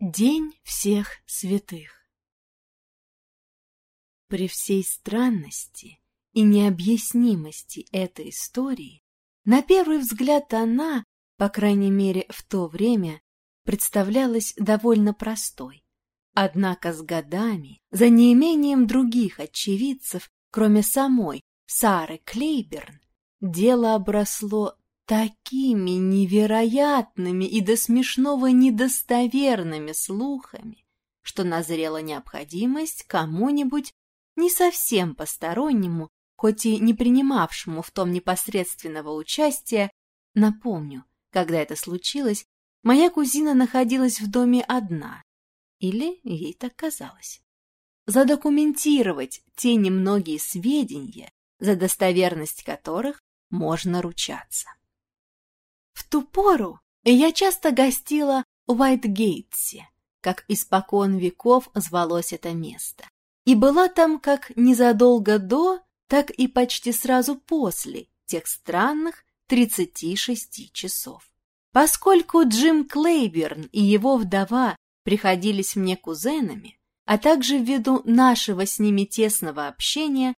День всех святых При всей странности и необъяснимости этой истории, на первый взгляд она, по крайней мере в то время, представлялась довольно простой. Однако с годами, за неимением других очевидцев, кроме самой Сары Клейберн, дело обросло такими невероятными и до смешного недостоверными слухами, что назрела необходимость кому-нибудь не совсем постороннему, хоть и не принимавшему в том непосредственного участия, напомню, когда это случилось, моя кузина находилась в доме одна, или ей так казалось. Задокументировать те немногие сведения, за достоверность которых можно ручаться. Ту пору я часто гостила в Уайтгейтсе, как испокон веков звалось это место, и была там как незадолго до, так и почти сразу после тех странных 36 часов. Поскольку Джим Клейберн и его вдова приходились мне кузенами, а также ввиду нашего с ними тесного общения,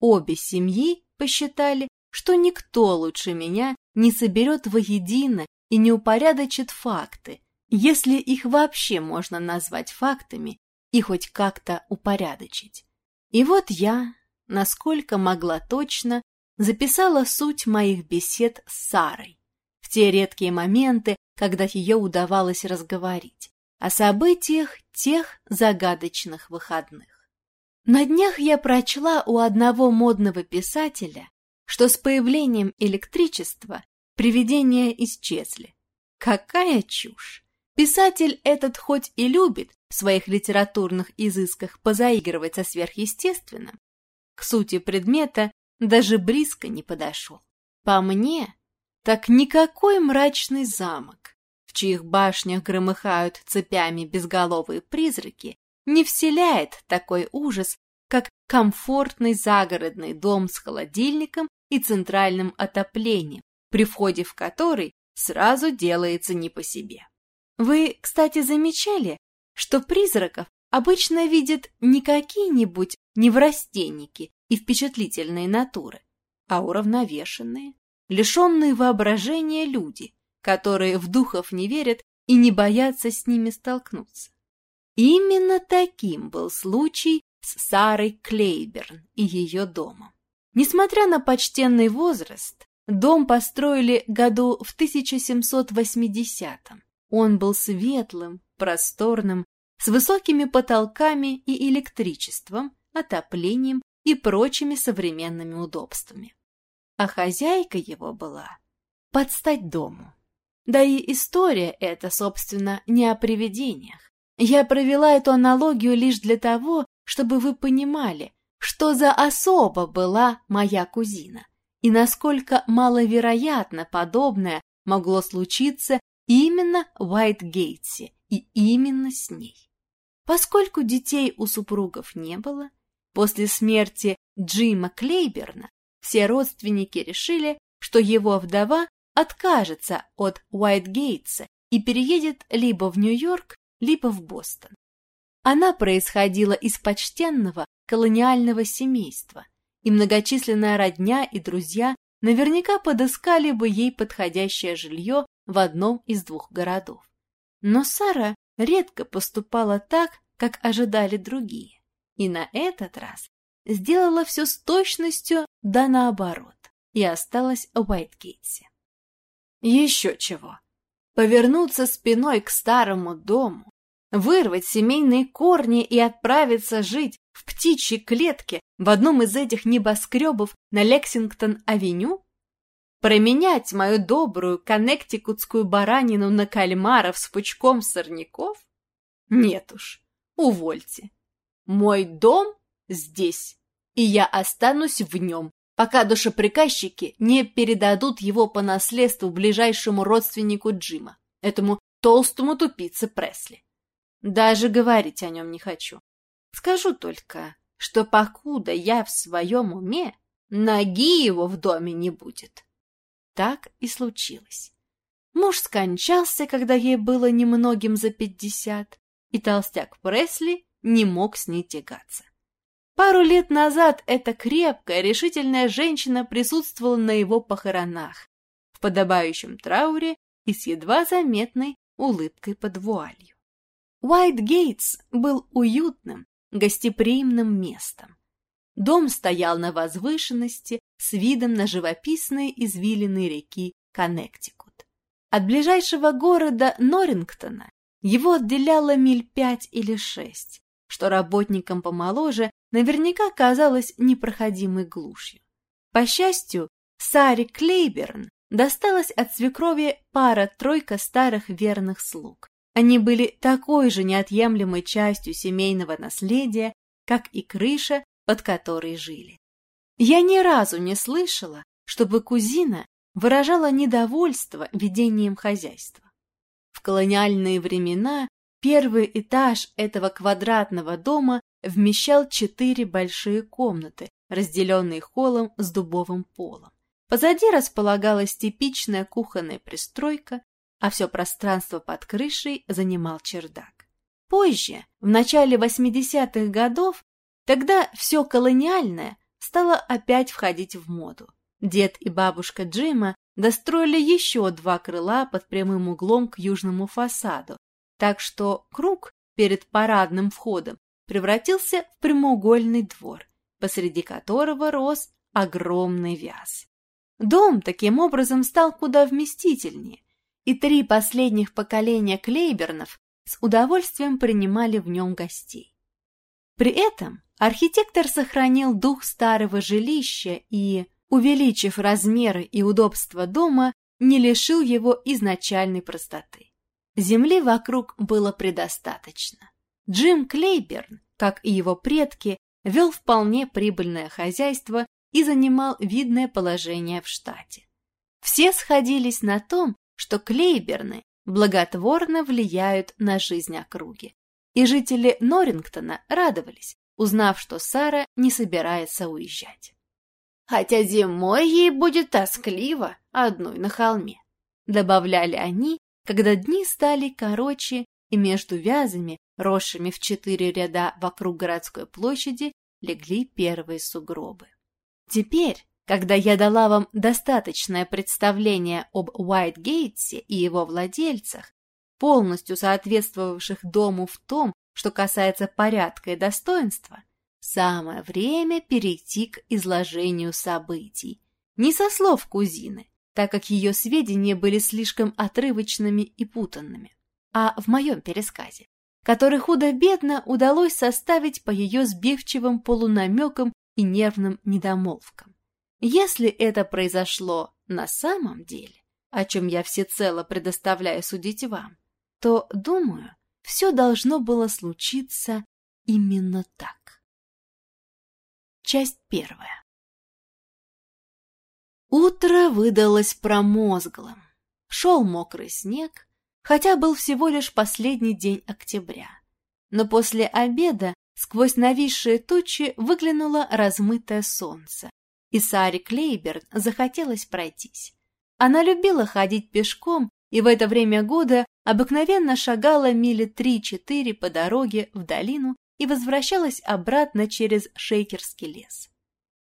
обе семьи посчитали, что никто лучше меня не соберет воедино и не упорядочит факты, если их вообще можно назвать фактами и хоть как-то упорядочить. И вот я, насколько могла точно, записала суть моих бесед с Сарой в те редкие моменты, когда ее удавалось разговорить, о событиях тех загадочных выходных. На днях я прочла у одного модного писателя что с появлением электричества привидения исчезли. Какая чушь! Писатель этот хоть и любит в своих литературных изысках позаигрывать со сверхъестественным, к сути предмета даже близко не подошел. По мне, так никакой мрачный замок, в чьих башнях громыхают цепями безголовые призраки, не вселяет такой ужас, как комфортный загородный дом с холодильником и центральным отоплением, при входе в который сразу делается не по себе. Вы, кстати, замечали, что призраков обычно видят не какие-нибудь неврастенники и впечатлительные натуры, а уравновешенные, лишенные воображения люди, которые в духов не верят и не боятся с ними столкнуться. Именно таким был случай с Сарой Клейберн и ее домом. Несмотря на почтенный возраст, дом построили году в 1780-м. Он был светлым, просторным, с высокими потолками и электричеством, отоплением и прочими современными удобствами. А хозяйка его была под стать дому. Да и история эта, собственно, не о привидениях. Я провела эту аналогию лишь для того, чтобы вы понимали, что за особа была моя кузина и насколько маловероятно подобное могло случиться именно в Уайтгейтсе и именно с ней. Поскольку детей у супругов не было, после смерти Джима Клейберна все родственники решили, что его вдова откажется от Уайтгейтса и переедет либо в Нью-Йорк, либо в Бостон. Она происходила из почтенного колониального семейства, и многочисленная родня и друзья наверняка подыскали бы ей подходящее жилье в одном из двух городов. Но Сара редко поступала так, как ожидали другие, и на этот раз сделала все с точностью да наоборот, и осталась в Уайтгейтсе. Еще чего. Повернуться спиной к старому дому, вырвать семейные корни и отправиться жить в птичьей клетке в одном из этих небоскребов на Лексингтон-авеню? Променять мою добрую коннектикутскую баранину на кальмаров с пучком сорняков? Нет уж, увольте. Мой дом здесь, и я останусь в нем, пока душеприказчики не передадут его по наследству ближайшему родственнику Джима, этому толстому тупице Пресли. Даже говорить о нем не хочу. Скажу только, что покуда я в своем уме, ноги его в доме не будет. Так и случилось. Муж скончался, когда ей было немногим за пятьдесят, и толстяк Пресли не мог с ней тягаться. Пару лет назад эта крепкая, решительная женщина присутствовала на его похоронах, в подобающем трауре и с едва заметной улыбкой под вуалью. Уайт Гейтс был уютным, гостеприимным местом. Дом стоял на возвышенности с видом на живописные извилины реки Коннектикут. От ближайшего города Норрингтона его отделяло миль пять или шесть, что работникам помоложе наверняка казалось непроходимой глушью. По счастью, Саре Клейберн досталась от свекрови пара-тройка старых верных слуг. Они были такой же неотъемлемой частью семейного наследия, как и крыша, под которой жили. Я ни разу не слышала, чтобы кузина выражала недовольство ведением хозяйства. В колониальные времена первый этаж этого квадратного дома вмещал четыре большие комнаты, разделенные холлом с дубовым полом. Позади располагалась типичная кухонная пристройка, а все пространство под крышей занимал чердак. Позже, в начале 80-х годов, тогда все колониальное стало опять входить в моду. Дед и бабушка Джима достроили еще два крыла под прямым углом к южному фасаду, так что круг перед парадным входом превратился в прямоугольный двор, посреди которого рос огромный вяз. Дом таким образом стал куда вместительнее, и три последних поколения Клейбернов с удовольствием принимали в нем гостей. При этом архитектор сохранил дух старого жилища и, увеличив размеры и удобства дома, не лишил его изначальной простоты. Земли вокруг было предостаточно. Джим Клейберн, как и его предки, вел вполне прибыльное хозяйство и занимал видное положение в штате. Все сходились на том, что Клейберны благотворно влияют на жизнь округи. И жители Норрингтона радовались, узнав, что Сара не собирается уезжать. «Хотя зимой ей будет тоскливо одной на холме», добавляли они, когда дни стали короче и между вязами, росшими в четыре ряда вокруг городской площади, легли первые сугробы. Теперь, когда я дала вам достаточное представление об Уайтгейтсе и его владельцах, полностью соответствовавших дому в том, что касается порядка и достоинства, самое время перейти к изложению событий. Не со слов кузины, так как ее сведения были слишком отрывочными и путанными, а в моем пересказе, который худо-бедно удалось составить по ее сбивчивым полунамекам и нервным недомолвкам. Если это произошло на самом деле, о чем я всецело предоставляю судить вам, то, думаю, все должно было случиться именно так. Часть первая. Утро выдалось промозглым. Шел мокрый снег, хотя был всего лишь последний день октября. Но после обеда Сквозь нависшие тучи выглянуло размытое солнце, и Саре Клейберн захотелось пройтись. Она любила ходить пешком и в это время года обыкновенно шагала мили три-четыре по дороге в долину и возвращалась обратно через Шейкерский лес.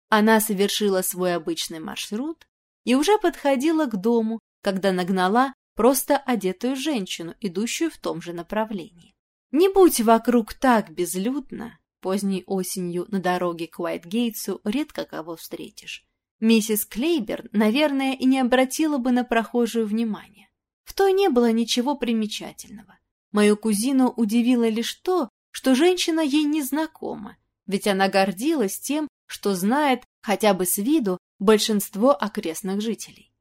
Она совершила свой обычный маршрут и уже подходила к дому, когда нагнала просто одетую женщину, идущую в том же направлении. Не будь вокруг так безлюдно, поздней осенью на дороге к Уайтгейтсу редко кого встретишь. Миссис Клейберн, наверное, и не обратила бы на прохожую внимания. В той не было ничего примечательного. Мою кузину удивило лишь то, что женщина ей не знакома, ведь она гордилась тем, что знает хотя бы с виду большинство окрестных жителей.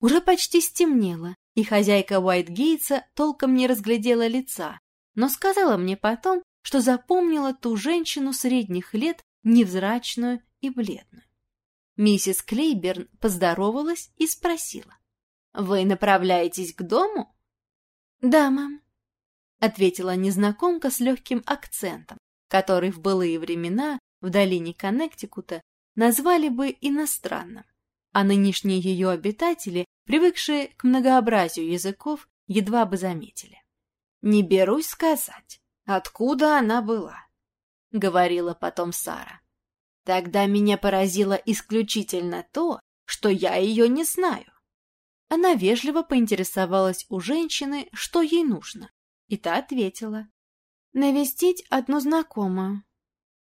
Уже почти стемнело, и хозяйка Уайтгейтса толком не разглядела лица, но сказала мне потом, что запомнила ту женщину средних лет, невзрачную и бледную. Миссис Клейберн поздоровалась и спросила. «Вы направляетесь к дому?» «Да, мам», — ответила незнакомка с легким акцентом, который в былые времена в долине Коннектикута назвали бы иностранным, а нынешние ее обитатели, привыкшие к многообразию языков, едва бы заметили. Не берусь сказать, откуда она была, — говорила потом Сара. Тогда меня поразило исключительно то, что я ее не знаю. Она вежливо поинтересовалась у женщины, что ей нужно, и та ответила. «Навестить одну знакомую».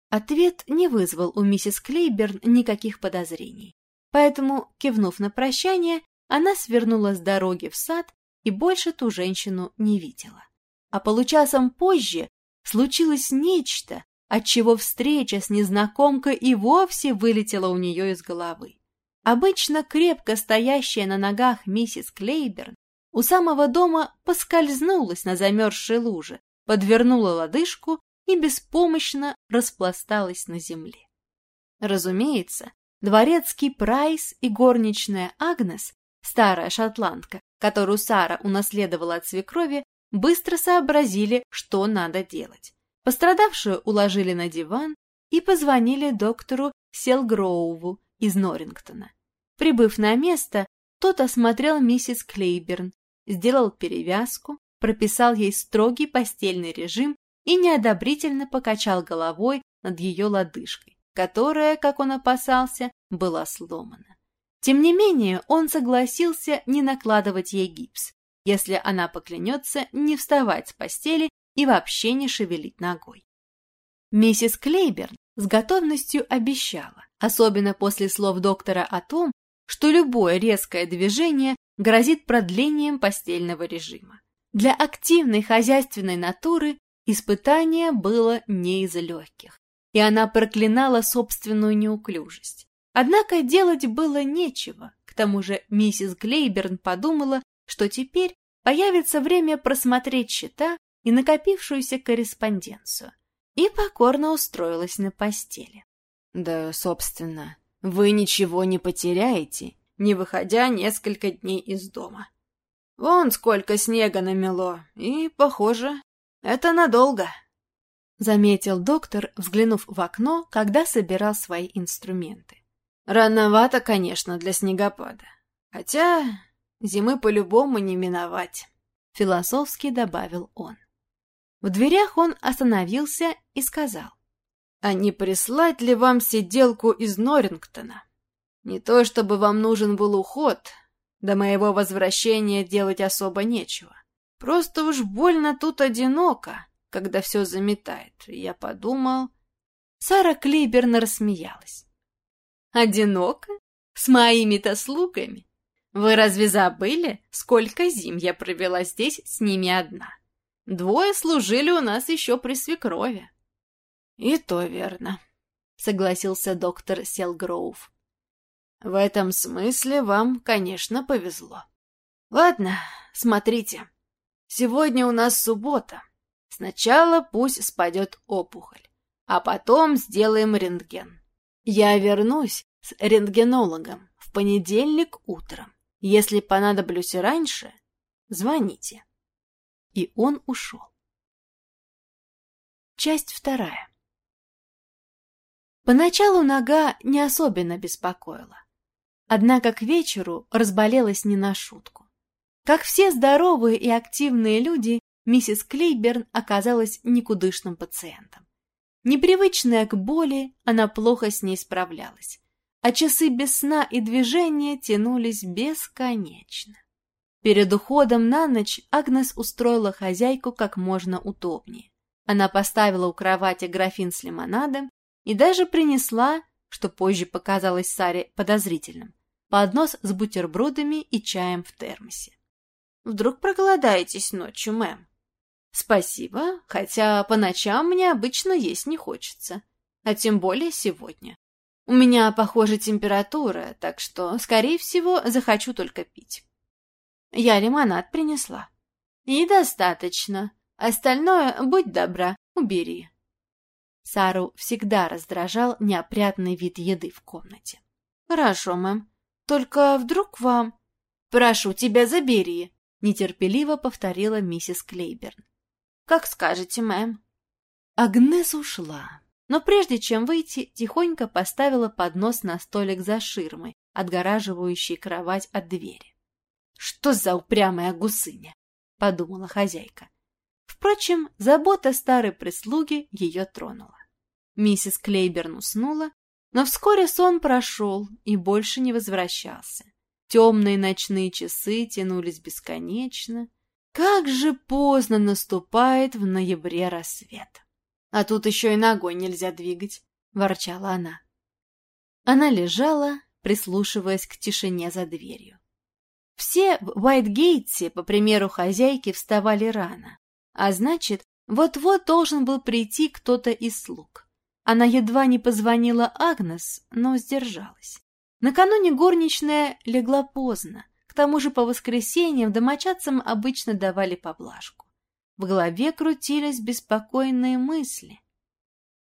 Ответ не вызвал у миссис Клейберн никаких подозрений, поэтому, кивнув на прощание, она свернула с дороги в сад и больше ту женщину не видела. А получасом позже случилось нечто, отчего встреча с незнакомкой и вовсе вылетела у нее из головы. Обычно крепко стоящая на ногах миссис Клейберн у самого дома поскользнулась на замерзшей луже, подвернула лодыжку и беспомощно распласталась на земле. Разумеется, дворецкий Прайс и горничная Агнес, старая шотландка, которую Сара унаследовала от свекрови, быстро сообразили, что надо делать. Пострадавшую уложили на диван и позвонили доктору Селгроуву из Норрингтона. Прибыв на место, тот осмотрел миссис Клейберн, сделал перевязку, прописал ей строгий постельный режим и неодобрительно покачал головой над ее лодыжкой, которая, как он опасался, была сломана. Тем не менее, он согласился не накладывать ей гипс, если она поклянется не вставать с постели и вообще не шевелить ногой. Миссис Клейберн с готовностью обещала, особенно после слов доктора о том, что любое резкое движение грозит продлением постельного режима. Для активной хозяйственной натуры испытание было не из легких, и она проклинала собственную неуклюжесть. Однако делать было нечего, к тому же миссис Глейберн подумала, что теперь появится время просмотреть счета и накопившуюся корреспонденцию, и покорно устроилась на постели. Да, собственно, вы ничего не потеряете, не выходя несколько дней из дома. Вон сколько снега намело, и, похоже, это надолго. Заметил доктор, взглянув в окно, когда собирал свои инструменты. Рановато, конечно, для снегопада. Хотя зимы по-любому не миновать, — философски добавил он. В дверях он остановился и сказал. «А не прислать ли вам сиделку из Норрингтона? Не то чтобы вам нужен был уход, до моего возвращения делать особо нечего. Просто уж больно тут одиноко, когда все заметает. Я подумал...» Сара Клейберн рассмеялась. «Одиноко? С моими-то слугами? Вы разве забыли, сколько зим я провела здесь с ними одна?» Двое служили у нас еще при свекрови. — И то верно, — согласился доктор Селгроув. — В этом смысле вам, конечно, повезло. Ладно, смотрите. Сегодня у нас суббота. Сначала пусть спадет опухоль, а потом сделаем рентген. Я вернусь с рентгенологом в понедельник утром. Если понадоблюсь раньше, звоните и он ушел. Часть вторая. Поначалу нога не особенно беспокоила. Однако к вечеру разболелась не на шутку. Как все здоровые и активные люди, миссис Клейберн оказалась никудышным пациентом. Непривычная к боли, она плохо с ней справлялась, а часы без сна и движения тянулись бесконечно. Перед уходом на ночь Агнес устроила хозяйку как можно удобнее. Она поставила у кровати графин с лимонадом и даже принесла, что позже показалось Саре подозрительным, поднос с бутербродами и чаем в термосе. «Вдруг проголодаетесь ночью, мэм?» «Спасибо, хотя по ночам мне обычно есть не хочется, а тем более сегодня. У меня, похоже, температура, так что, скорее всего, захочу только пить». Я лимонад принесла. И достаточно. Остальное, будь добра, убери. Сару всегда раздражал неопрятный вид еды в комнате. Хорошо, мэм. Только вдруг вам... Прошу тебя, забери. Нетерпеливо повторила миссис Клейберн. Как скажете, мэм. Агнес ушла, но прежде чем выйти, тихонько поставила поднос на столик за ширмой, отгораживающей кровать от двери. «Что за упрямая гусыня?» — подумала хозяйка. Впрочем, забота старой прислуги ее тронула. Миссис Клейберн уснула, но вскоре сон прошел и больше не возвращался. Темные ночные часы тянулись бесконечно. Как же поздно наступает в ноябре рассвет. А тут еще и ногой нельзя двигать, — ворчала она. Она лежала, прислушиваясь к тишине за дверью. Все в Уайтгейтсе, по примеру хозяйки, вставали рано, а значит, вот-вот должен был прийти кто-то из слуг. Она едва не позвонила Агнес, но сдержалась. Накануне горничная легла поздно, к тому же по воскресеньям домочадцам обычно давали поблажку. В голове крутились беспокойные мысли.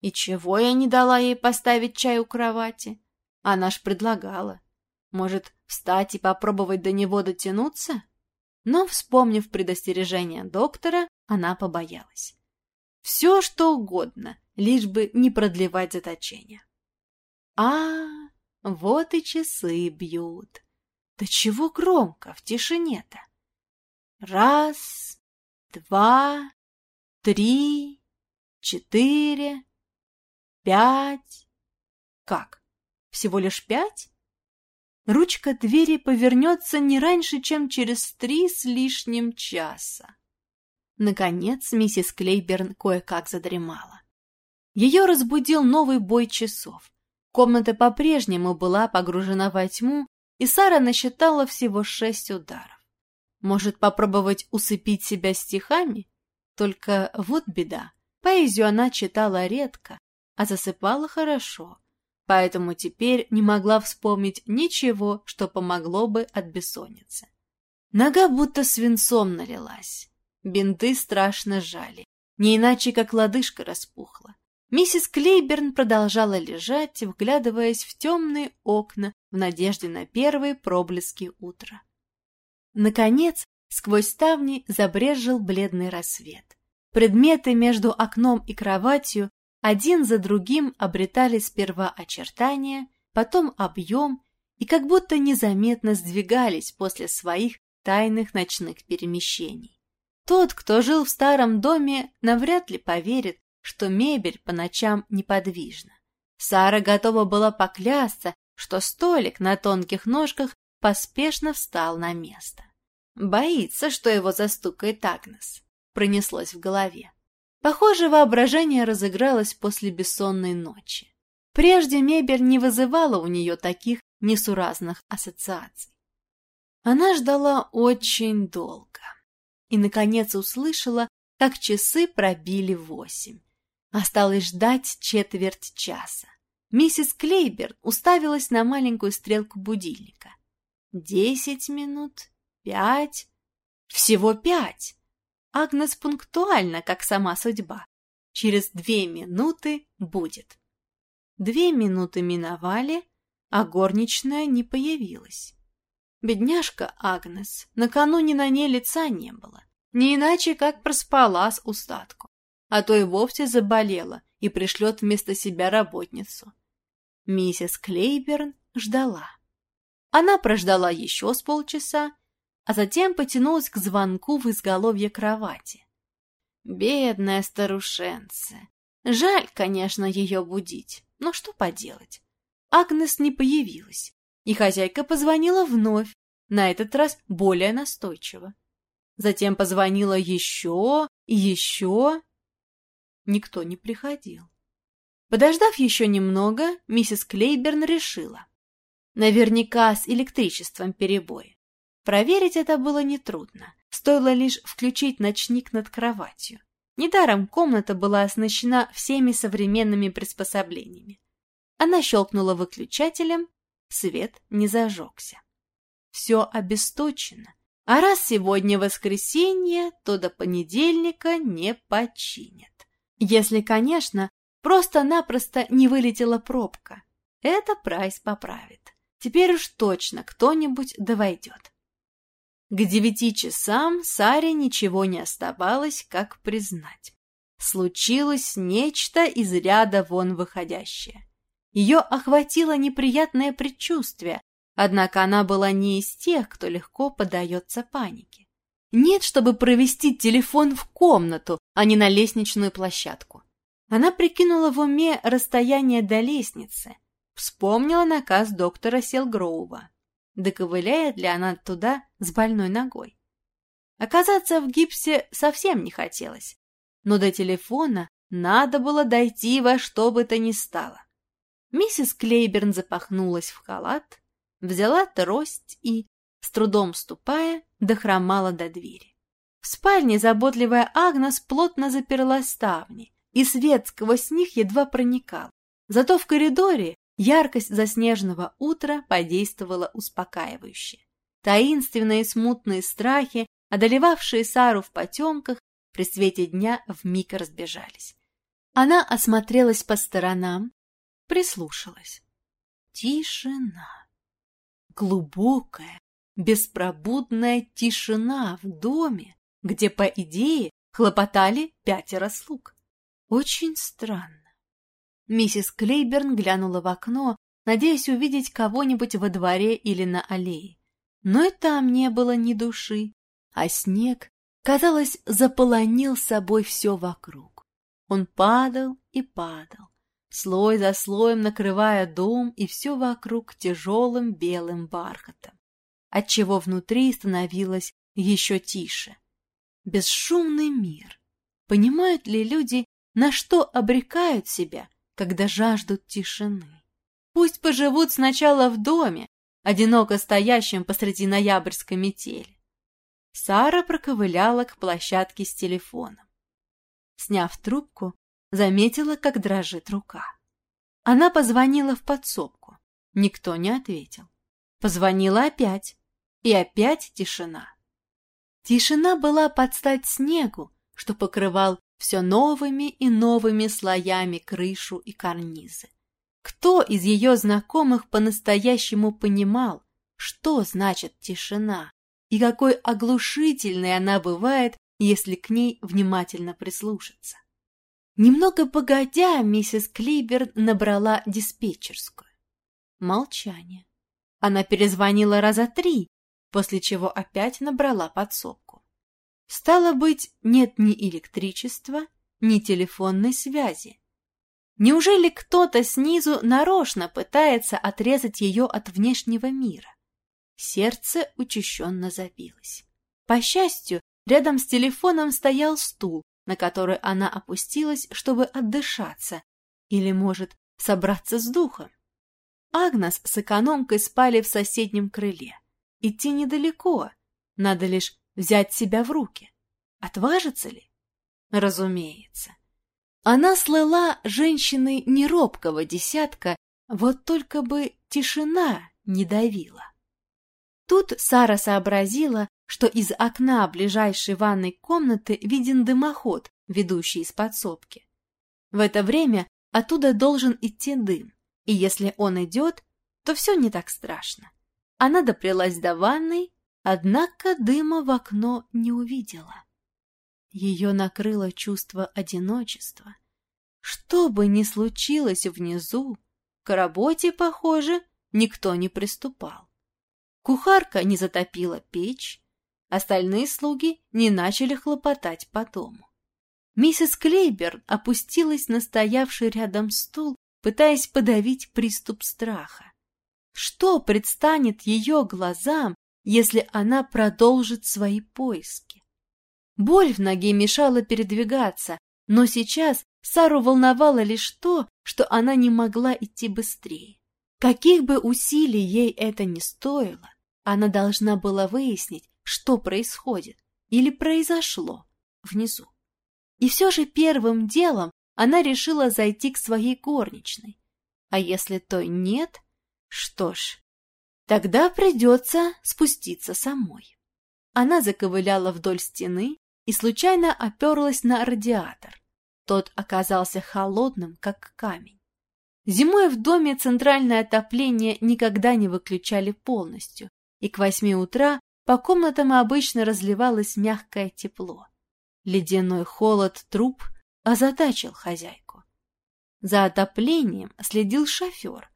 И чего я не дала ей поставить чай у кровати? Она ж предлагала. Может, встать и попробовать до него дотянуться? Но, вспомнив предостережение доктора, она побоялась. Все, что угодно, лишь бы не продлевать заточение. А, вот и часы бьют. Да чего громко в тишине-то? Раз, два, три, четыре, пять. Как? Всего лишь пять? Ручка двери повернется не раньше, чем через три с лишним часа. Наконец миссис Клейберн кое-как задремала. Ее разбудил новый бой часов. Комната по-прежнему была погружена во тьму, и Сара насчитала всего шесть ударов. Может, попробовать усыпить себя стихами? Только вот беда. Поэзию она читала редко, а засыпала хорошо, поэтому теперь не могла вспомнить ничего, что помогло бы от бессонницы. Нога будто свинцом налилась. Бинты страшно жали, не иначе как лодыжка распухла. Миссис Клейберн продолжала лежать, вглядываясь в темные окна в надежде на первые проблески утра. Наконец, сквозь ставни забрезжил бледный рассвет. Предметы между окном и кроватью один за другим обретали сперва очертания, потом объем и как будто незаметно сдвигались после своих тайных ночных перемещений. Тот, кто жил в старом доме, навряд ли поверит, что мебель по ночам неподвижна. Сара готова была поклясться, что столик на тонких ножках поспешно встал на место. Боится, что его застукает Агнес. Пронеслось в голове. Похоже, воображение разыгралось после бессонной ночи. Прежде мебель не вызывала у нее таких несуразных ассоциаций. Она ждала очень долго и, наконец, услышала, как часы пробили восемь. Осталось ждать четверть часа. Миссис Клейберн уставилась на маленькую стрелку будильника. Десять минут, пять, всего пять. Агнес пунктуальна, как сама судьба. Через две минуты будет. Две минуты миновали, а горничная не появилась. Бедняжка Агнес, накануне на ней лица не было, не иначе как проспала с устатку а то и вовсе заболела и пришлет вместо себя работницу. Миссис Клейберн ждала. Она прождала еще с полчаса, а затем потянулась к звонку в изголовье кровати. Бедная старушенция. Жаль, конечно, ее будить, но что поделать. Агнес не появилась, и хозяйка позвонила вновь, на этот раз более настойчиво. Затем позвонила еще и еще, Никто не приходил. Подождав еще немного, миссис Клейберн решила. Наверняка с электричеством перебои. Проверить это было нетрудно. Стоило лишь включить ночник над кроватью. Недаром комната была оснащена всеми современными приспособлениями. Она щелкнула выключателем, свет не зажегся. Все обесточено, а раз сегодня воскресенье, то до понедельника не починят. Если, конечно, просто-напросто не вылетела пробка. Это Прайс поправит. Теперь уж точно кто-нибудь довойдет. К девяти часам Саре ничего не оставалось, как признать. Случилось нечто из ряда вон выходящее. Ее охватило неприятное предчувствие, однако она была не из тех, кто легко поддается панике. нет, чтобы провести телефон в комнату, а не на лестничную площадку. Она прикинула в уме расстояние до лестницы, вспомнила наказ доктора Селгроува. Доковыляет ли она туда с больной ногой? Оказаться в гипсе совсем не хотелось, но до телефона надо было дойти во что бы то ни стало. Миссис Клейберн запахнулась в халат, взяла трость и, с трудом ступая, дохромала до двери. В спальне заботливая Агнес плотно заперла ставни, и свет сквозь них едва проникал. Зато в коридоре яркость заснеженного утра подействовала успокаивающе. Таинственные смутные страхи, одолевавшие Сару в потемках, при свете дня вмиг разбежались. Она осмотрелась по сторонам, прислушалась. Тишина. Глубокая, беспробудная тишина в доме, где, по идее, хлопотали пятеро слуг. Очень странно. Миссис Клейберн глянула в окно, надеясь увидеть кого-нибудь во дворе или на аллее. Но и там не было ни души, а снег, казалось, заполонил собой все вокруг. Он падал и падал, слой за слоем накрывая дом и все вокруг тяжелым белым бархатом, отчего внутри становилось еще тише. Бесшумный мир. Понимают ли люди, на что обрекают себя, когда жаждут тишины? Пусть поживут сначала в доме, одиноко стоящем посреди ноябрьской метели. Сара проковыляла к площадке с телефоном. Сняв трубку, заметила, как дрожит рука. Она позвонила в подсобку. Никто не ответил. Позвонила опять. И опять тишина. Тишина была под стать снегу, что покрывал все новыми и новыми слоями крышу и карнизы. Кто из ее знакомых по-настоящему понимал, что значит тишина, и какой оглушительной она бывает, если к ней внимательно прислушаться? Немного погодя, миссис Клибер набрала диспетчерскую. Молчание. Она перезвонила раза три, после чего опять набрала подсобку. Стало быть, нет ни электричества, ни телефонной связи. Неужели кто-то снизу нарочно пытается отрезать ее от внешнего мира? Сердце учащенно забилось. По счастью, рядом с телефоном стоял стул, на который она опустилась, чтобы отдышаться, или, может, собраться с духом. Агнес с экономкой спали в соседнем крыле. Идти недалеко, надо лишь взять себя в руки. Отважится ли? Разумеется. Она слыла женщиной неробкого десятка, вот только бы тишина не давила. Тут Сара сообразила, что из окна ближайшей ванной комнаты виден дымоход, ведущий из подсобки. В это время оттуда должен идти дым, и если он идет, то все не так страшно. Она доплелась до ванной, однако дыма в окно не увидела. Ее накрыло чувство одиночества. Что бы ни случилось внизу, к работе, похоже, никто не приступал. Кухарка не затопила печь, Остальные слуги не начали хлопотать по дому. Миссис Клейберн опустилась на стоявший рядом стул, пытаясь подавить приступ страха. Что предстанет ее глазам, если она продолжит свои поиски? Боль в ноге мешала передвигаться, но сейчас Сару волновало лишь то, что она не могла идти быстрее. Каких бы усилий ей это ни стоило, она должна была выяснить, что происходит или произошло внизу. И все же первым делом она решила зайти к своей горничной. А если той нет, что ж, тогда придется спуститься самой. Она заковыляла вдоль стены и случайно оперлась на радиатор. Тот оказался холодным, как камень. Зимой в доме центральное отопление никогда не выключали полностью, и к восьми утра по комнатам обычно разливалось мягкое тепло. Ледяной холод труб озадачил хозяйку. За отоплением следил шофер.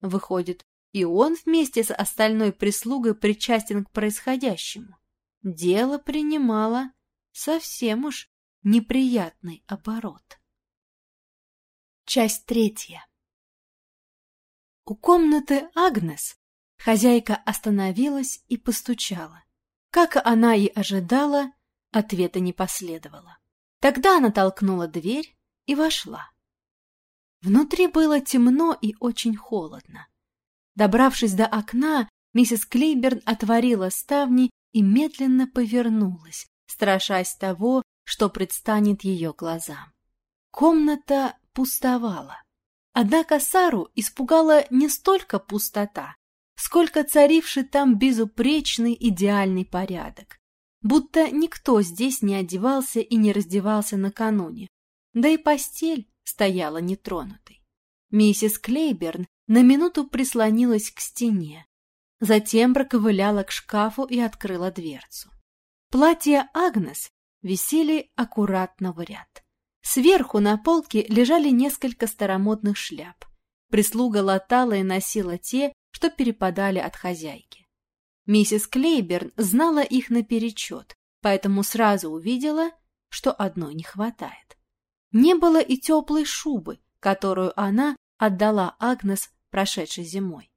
Выходит, и он вместе с остальной прислугой причастен к происходящему. дело принимало совсем уж неприятный оборот. Часть третья. У комнаты Агнес хозяйка остановилась и постучала. Как она и ожидала, ответа не последовало. Тогда она толкнула дверь и вошла. Внутри было темно и очень холодно. Добравшись до окна, миссис Клейберн отворила ставни и медленно повернулась, страшась того, что предстанет ее глазам. Комната пустовала. Однако Сару испугала не столько пустота, сколько царивший там безупречный идеальный порядок. Будто никто здесь не одевался и не раздевался накануне, да и постель стояла нетронутой. Миссис Клейберн на минуту прислонилась к стене, затем проковыляла к шкафу и открыла дверцу. Платья Агнес висели аккуратно в ряд. Сверху на полке лежали несколько старомодных шляп. Прислуга латала и носила те, что перепадали от хозяйки. Миссис Клейберн знала их наперечет, поэтому сразу увидела, что одной не хватает. Не было и теплой шубы, которую она отдала Агнес прошедшей зимой.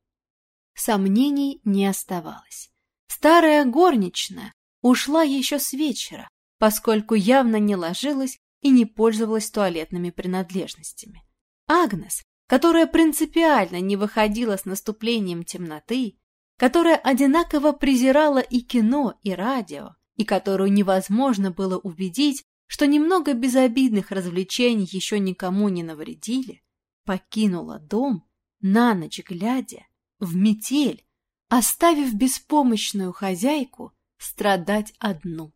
Сомнений не оставалось. Старая горничная ушла еще с вечера, поскольку явно не ложилась и не пользовалась туалетными принадлежностями. Агнес, которая принципиально не выходила с наступлением темноты, которая одинаково презирала и кино, и радио, и которую невозможно было убедить, что немного безобидных развлечений еще никому не навредили, покинула дом, на ночь глядя, в метель, оставив беспомощную хозяйку страдать одну.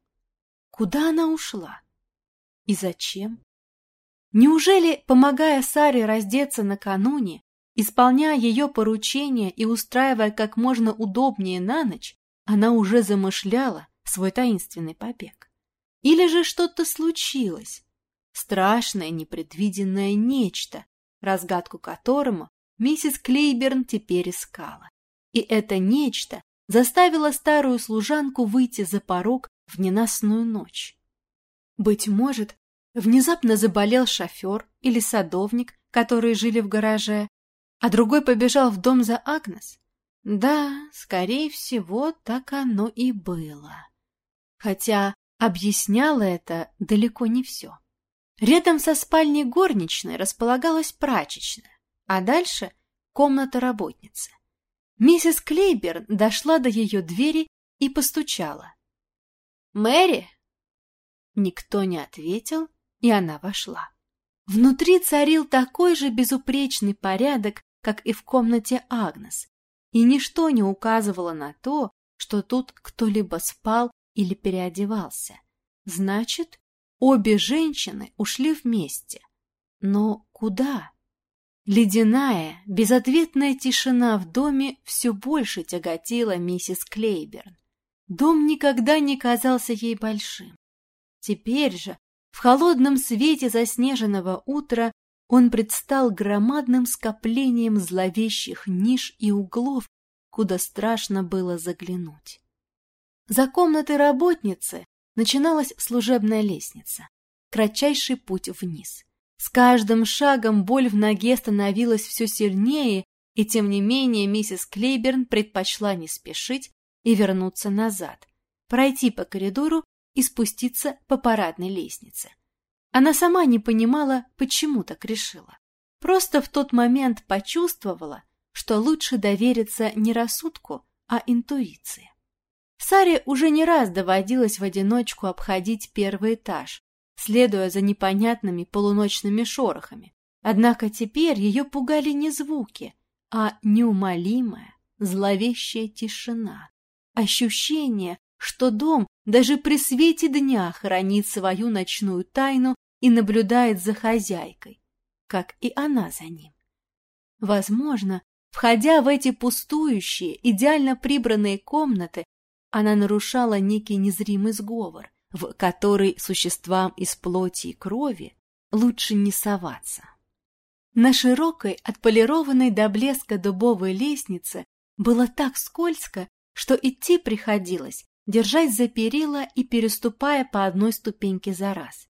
Куда она ушла? И зачем? Неужели, помогая Саре раздеться накануне, исполняя ее поручения и устраивая как можно удобнее на ночь, она уже замышляла свой таинственный побег? Или же что-то случилось? Страшное, непредвиденное нечто, разгадку которому миссис Клейберн теперь искала. И это нечто заставило старую служанку выйти за порог в ненастную ночь. Быть может, внезапно заболел шофер или садовник, которые жили в гараже, а другой побежал в дом за Агнес? Да, скорее всего, так оно и было. Хотя объясняло это далеко не все. Рядом со спальней горничной располагалась прачечная, а дальше — комната работницы. Миссис Клейберн дошла до ее двери и постучала. «Мэри, Никто не ответил, и она вошла. Внутри царил такой же безупречный порядок, как и в комнате Агнес, и ничто не указывало на то, что тут кто-либо спал или переодевался. Значит, обе женщины ушли вместе. Но куда? Ледяная, безответная тишина в доме все больше тяготила миссис Клейберн. Дом никогда не казался ей большим. Теперь же, в холодном свете заснеженного утра, он предстал громадным скоплением зловещих ниш и углов, куда страшно было заглянуть. За комнатой работницы начиналась служебная лестница, кратчайший путь вниз. С каждым шагом боль в ноге становилась все сильнее, и тем не менее миссис Клейберн предпочла не спешить и вернуться назад, пройти по коридору и спуститься по парадной лестнице. Она сама не понимала, почему так решила. Просто в тот момент почувствовала, что лучше довериться не рассудку, а интуиции. Саре уже не раз доводилось в одиночку обходить первый этаж, следуя за непонятными полуночными шорохами. Однако теперь ее пугали не звуки, а неумолимая, зловещая тишина. Ощущение, что дом даже при свете дня хранит свою ночную тайну и наблюдает за хозяйкой, как и она за ним. Возможно, входя в эти пустующие, идеально прибранные комнаты, она нарушала некий незримый сговор, в который существам из плоти и крови лучше не соваться. На широкой, отполированной до блеска дубовой лестнице было так скользко, что идти приходилось, держась за перила и переступая по одной ступеньке за раз.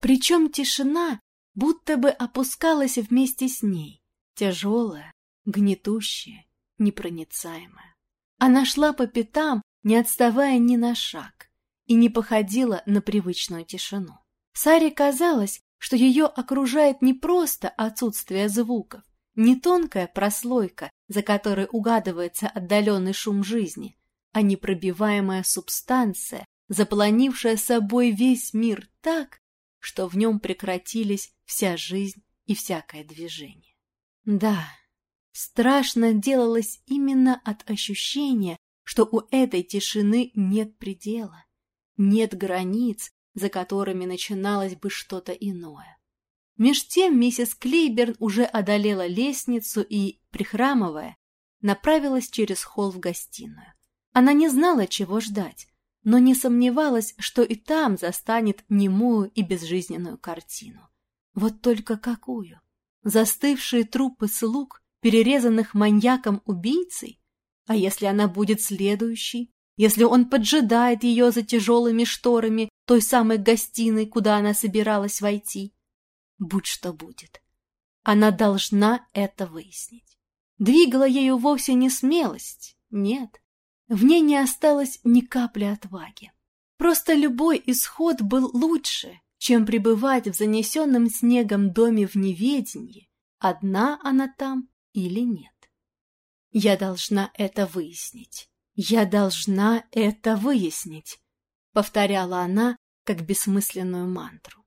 Причем тишина будто бы опускалась вместе с ней, тяжелая, гнетущая, непроницаемая. Она шла по пятам, не отставая ни на шаг, и не походила на привычную тишину. Саре казалось, что ее окружает не просто отсутствие звуков, не тонкая прослойка, за которой угадывается отдаленный шум жизни, а непробиваемая субстанция, заполонившая собой весь мир так, что в нем прекратились вся жизнь и всякое движение. Да, страшно делалось именно от ощущения, что у этой тишины нет предела, нет границ, за которыми начиналось бы что-то иное. Меж тем миссис Клейберн уже одолела лестницу и, прихрамывая, направилась через холл в гостиную. Она не знала, чего ждать, но не сомневалась, что и там застанет немую и безжизненную картину. Вот только какую? Застывшие трупы слуг, перерезанных маньяком-убийцей? А если она будет следующей? Если он поджидает ее за тяжелыми шторами той самой гостиной, куда она собиралась войти? Будь что будет. Она должна это выяснить. Двигала ею вовсе не смелость, нет. В ней не осталось ни капли отваги. Просто любой исход был лучше, чем пребывать в занесенном снегом доме в неведении, одна она там или нет. Я должна это выяснить. Я должна это выяснить, повторяла она, как бессмысленную мантру.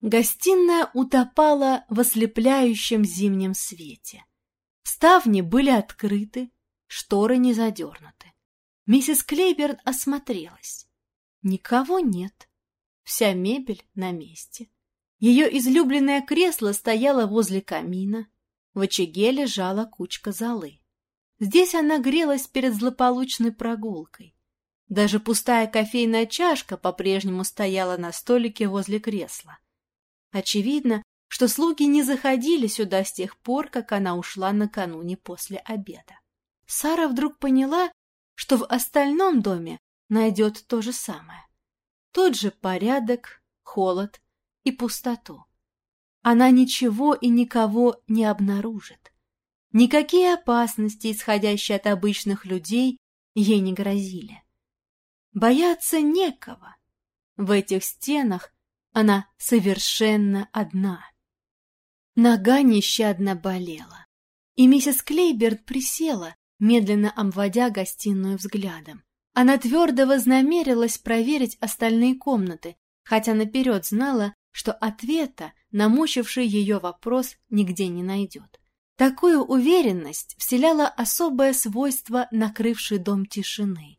Гостиная утопала в ослепляющем зимнем свете. Ставни были открыты, шторы не задернуты. Миссис Клейберн осмотрелась. Никого нет. Вся мебель на месте. Ее излюбленное кресло стояло возле камина. В очаге лежала кучка золы. Здесь она грелась перед злополучной прогулкой. Даже пустая кофейная чашка по-прежнему стояла на столике возле кресла. Очевидно, что слуги не заходили сюда с тех пор, как она ушла накануне после обеда. Сара вдруг поняла, что в остальном доме найдет то же самое. Тот же порядок, холод и пустоту. Она ничего и никого не обнаружит. Никакие опасности, исходящие от обычных людей, ей не грозили. Бояться некого. В этих стенах она совершенно одна. Нога нещадно болела, и миссис Клейберт присела, медленно обводя гостиную взглядом. Она твердо вознамерилась проверить остальные комнаты, хотя наперед знала, что ответа на мучивший ее вопрос нигде не найдет. Такую уверенность вселяла особое свойство накрывший дом тишины,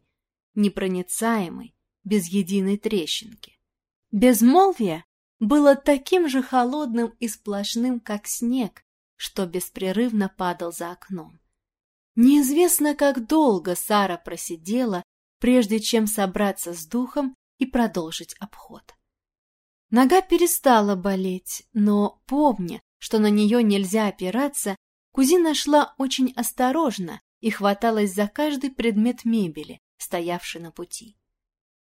непроницаемый, без единой трещинки. Безмолвие было таким же холодным и сплошным, как снег, что беспрерывно падал за окном. Неизвестно, как долго Сара просидела, прежде чем собраться с духом и продолжить обход. Нога перестала болеть, но, помня, что на нее нельзя опираться, кузина шла очень осторожно и хваталась за каждый предмет мебели, стоявший на пути.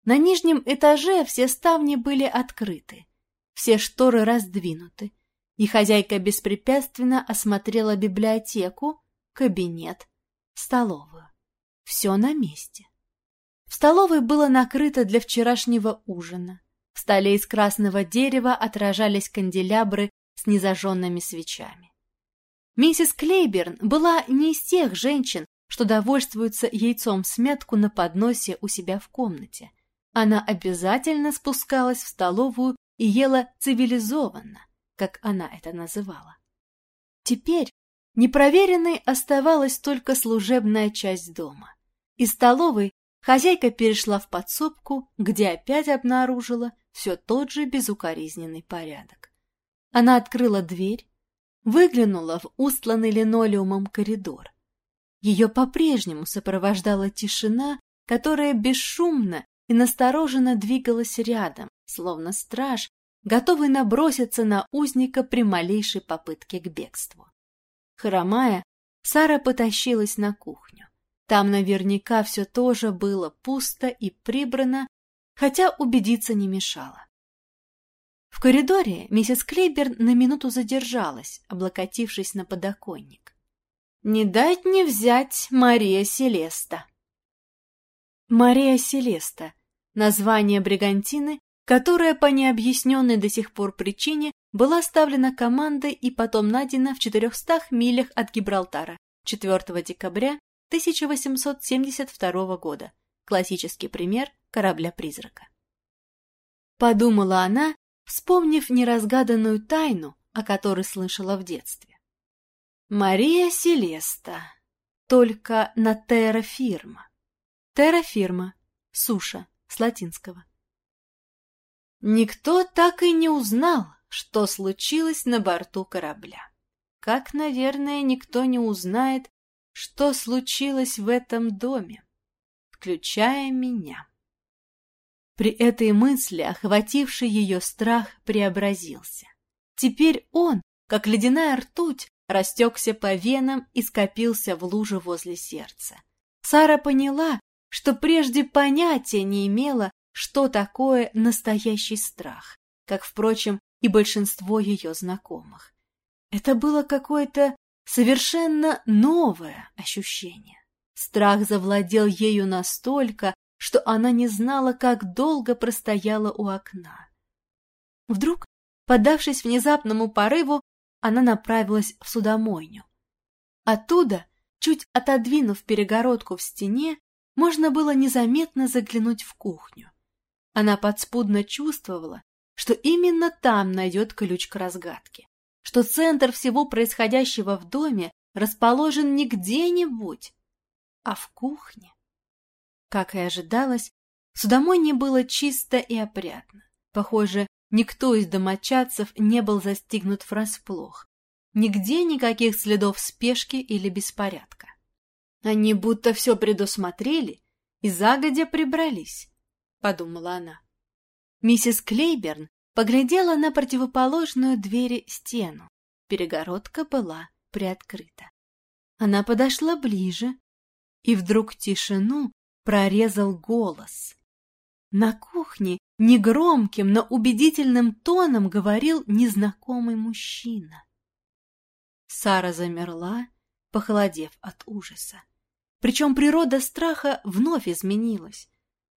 На нижнем этаже все ставни были открыты, все шторы раздвинуты, и хозяйка беспрепятственно осмотрела библиотеку, кабинет, столовую. Все на месте. В столовой было накрыто для вчерашнего ужина. В столе из красного дерева отражались канделябры с незажженными свечами. Миссис Клейберн была не из тех женщин, что довольствуются яйцом смятку на подносе у себя в комнате. Она обязательно спускалась в столовую и ела цивилизованно, как она это называла. Теперь непроверенной оставалась только служебная часть дома. Из столовой хозяйка перешла в подсобку, где опять обнаружила все тот же безукоризненный порядок. Она открыла дверь, выглянула в устланный линолеумом коридор. Ее по-прежнему сопровождала тишина, которая бесшумно и настороженно двигалась рядом, словно страж, готовый наброситься на узника при малейшей попытке к бегству. Хромая, Сара потащилась на кухню. Там наверняка все тоже было пусто и прибрано, хотя убедиться не мешало. В коридоре миссис Клейберн на минуту задержалась, облокотившись на подоконник. «Не дать не взять Мария Селеста!» Мария Селеста — название бригантины, которая по необъясненной до сих пор причине была оставлена командой и потом найдена в 400 милях от Гибралтара 4 декабря 1872 года. Классический пример корабля-призрака. Подумала она, вспомнив неразгаданную тайну, о которой слышала в детстве. Мария Селеста, только на террафирма. Террафирма, суша, с латинского. Никто так и не узнал, что случилось на борту корабля. Как, наверное, никто не узнает, что случилось в этом доме, включая меня. При этой мысли охвативший ее страх преобразился. Теперь он, как ледяная ртуть, растекся по венам и скопился в луже возле сердца. Сара поняла, что прежде понятия не имела, что такое настоящий страх, как, впрочем, и большинство ее знакомых. Это было какое-то совершенно новое ощущение. Страх завладел ею настолько, что она не знала, как долго простояла у окна. Вдруг, поддавшись внезапному порыву, она направилась в судомойню. Оттуда, чуть отодвинув перегородку в стене, можно было незаметно заглянуть в кухню. Она подспудно чувствовала, что именно там найдет ключ к разгадке, что центр всего происходящего в доме расположен не где-нибудь, а в кухне. Как и ожидалось, судомойне было чисто и опрятно. Похоже, никто из домочадцев не был застигнут врасплох. Нигде никаких следов спешки или беспорядка. Они будто все предусмотрели и загодя прибрались, — подумала она. Миссис Клейберн поглядела на противоположную двери стену. Перегородка была приоткрыта. Она подошла ближе, и вдруг тишину прорезал голос. На кухне негромким, но убедительным тоном говорил незнакомый мужчина. Сара замерла, похолодев от ужаса. Причем природа страха вновь изменилась.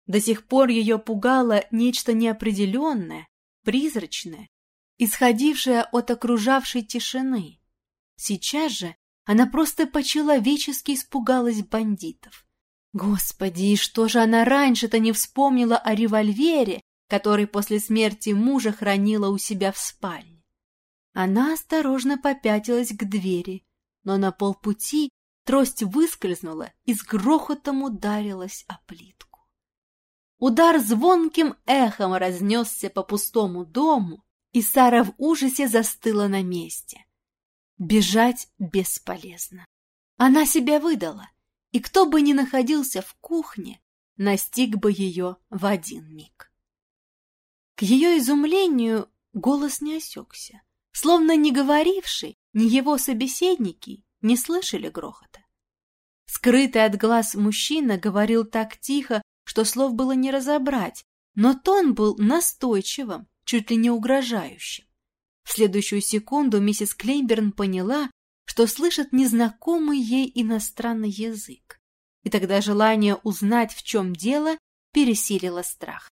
До сих пор ее пугало нечто неопределенное, призрачное, исходившее от окружавшей тишины. Сейчас же она просто по-человечески испугалась бандитов. Господи, что же она раньше-то не вспомнила о револьвере, который после смерти мужа хранила у себя в спальне? Она осторожно попятилась к двери, но на полпути Трость выскользнула и с грохотом ударилась о плитку. Удар звонким эхом разнесся по пустому дому, и Сара в ужасе застыла на месте. Бежать бесполезно. Она себя выдала, и кто бы ни находился в кухне, настиг бы ее в один миг. К ее изумлению голос не осекся, словно не говоривший, ни его собеседники не слышали грохота. Скрытый от глаз мужчина говорил так тихо, что слов было не разобрать, но тон был настойчивым, чуть ли не угрожающим. В следующую секунду миссис Клейберн поняла, что слышит незнакомый ей иностранный язык. И тогда желание узнать, в чем дело, пересилило страх.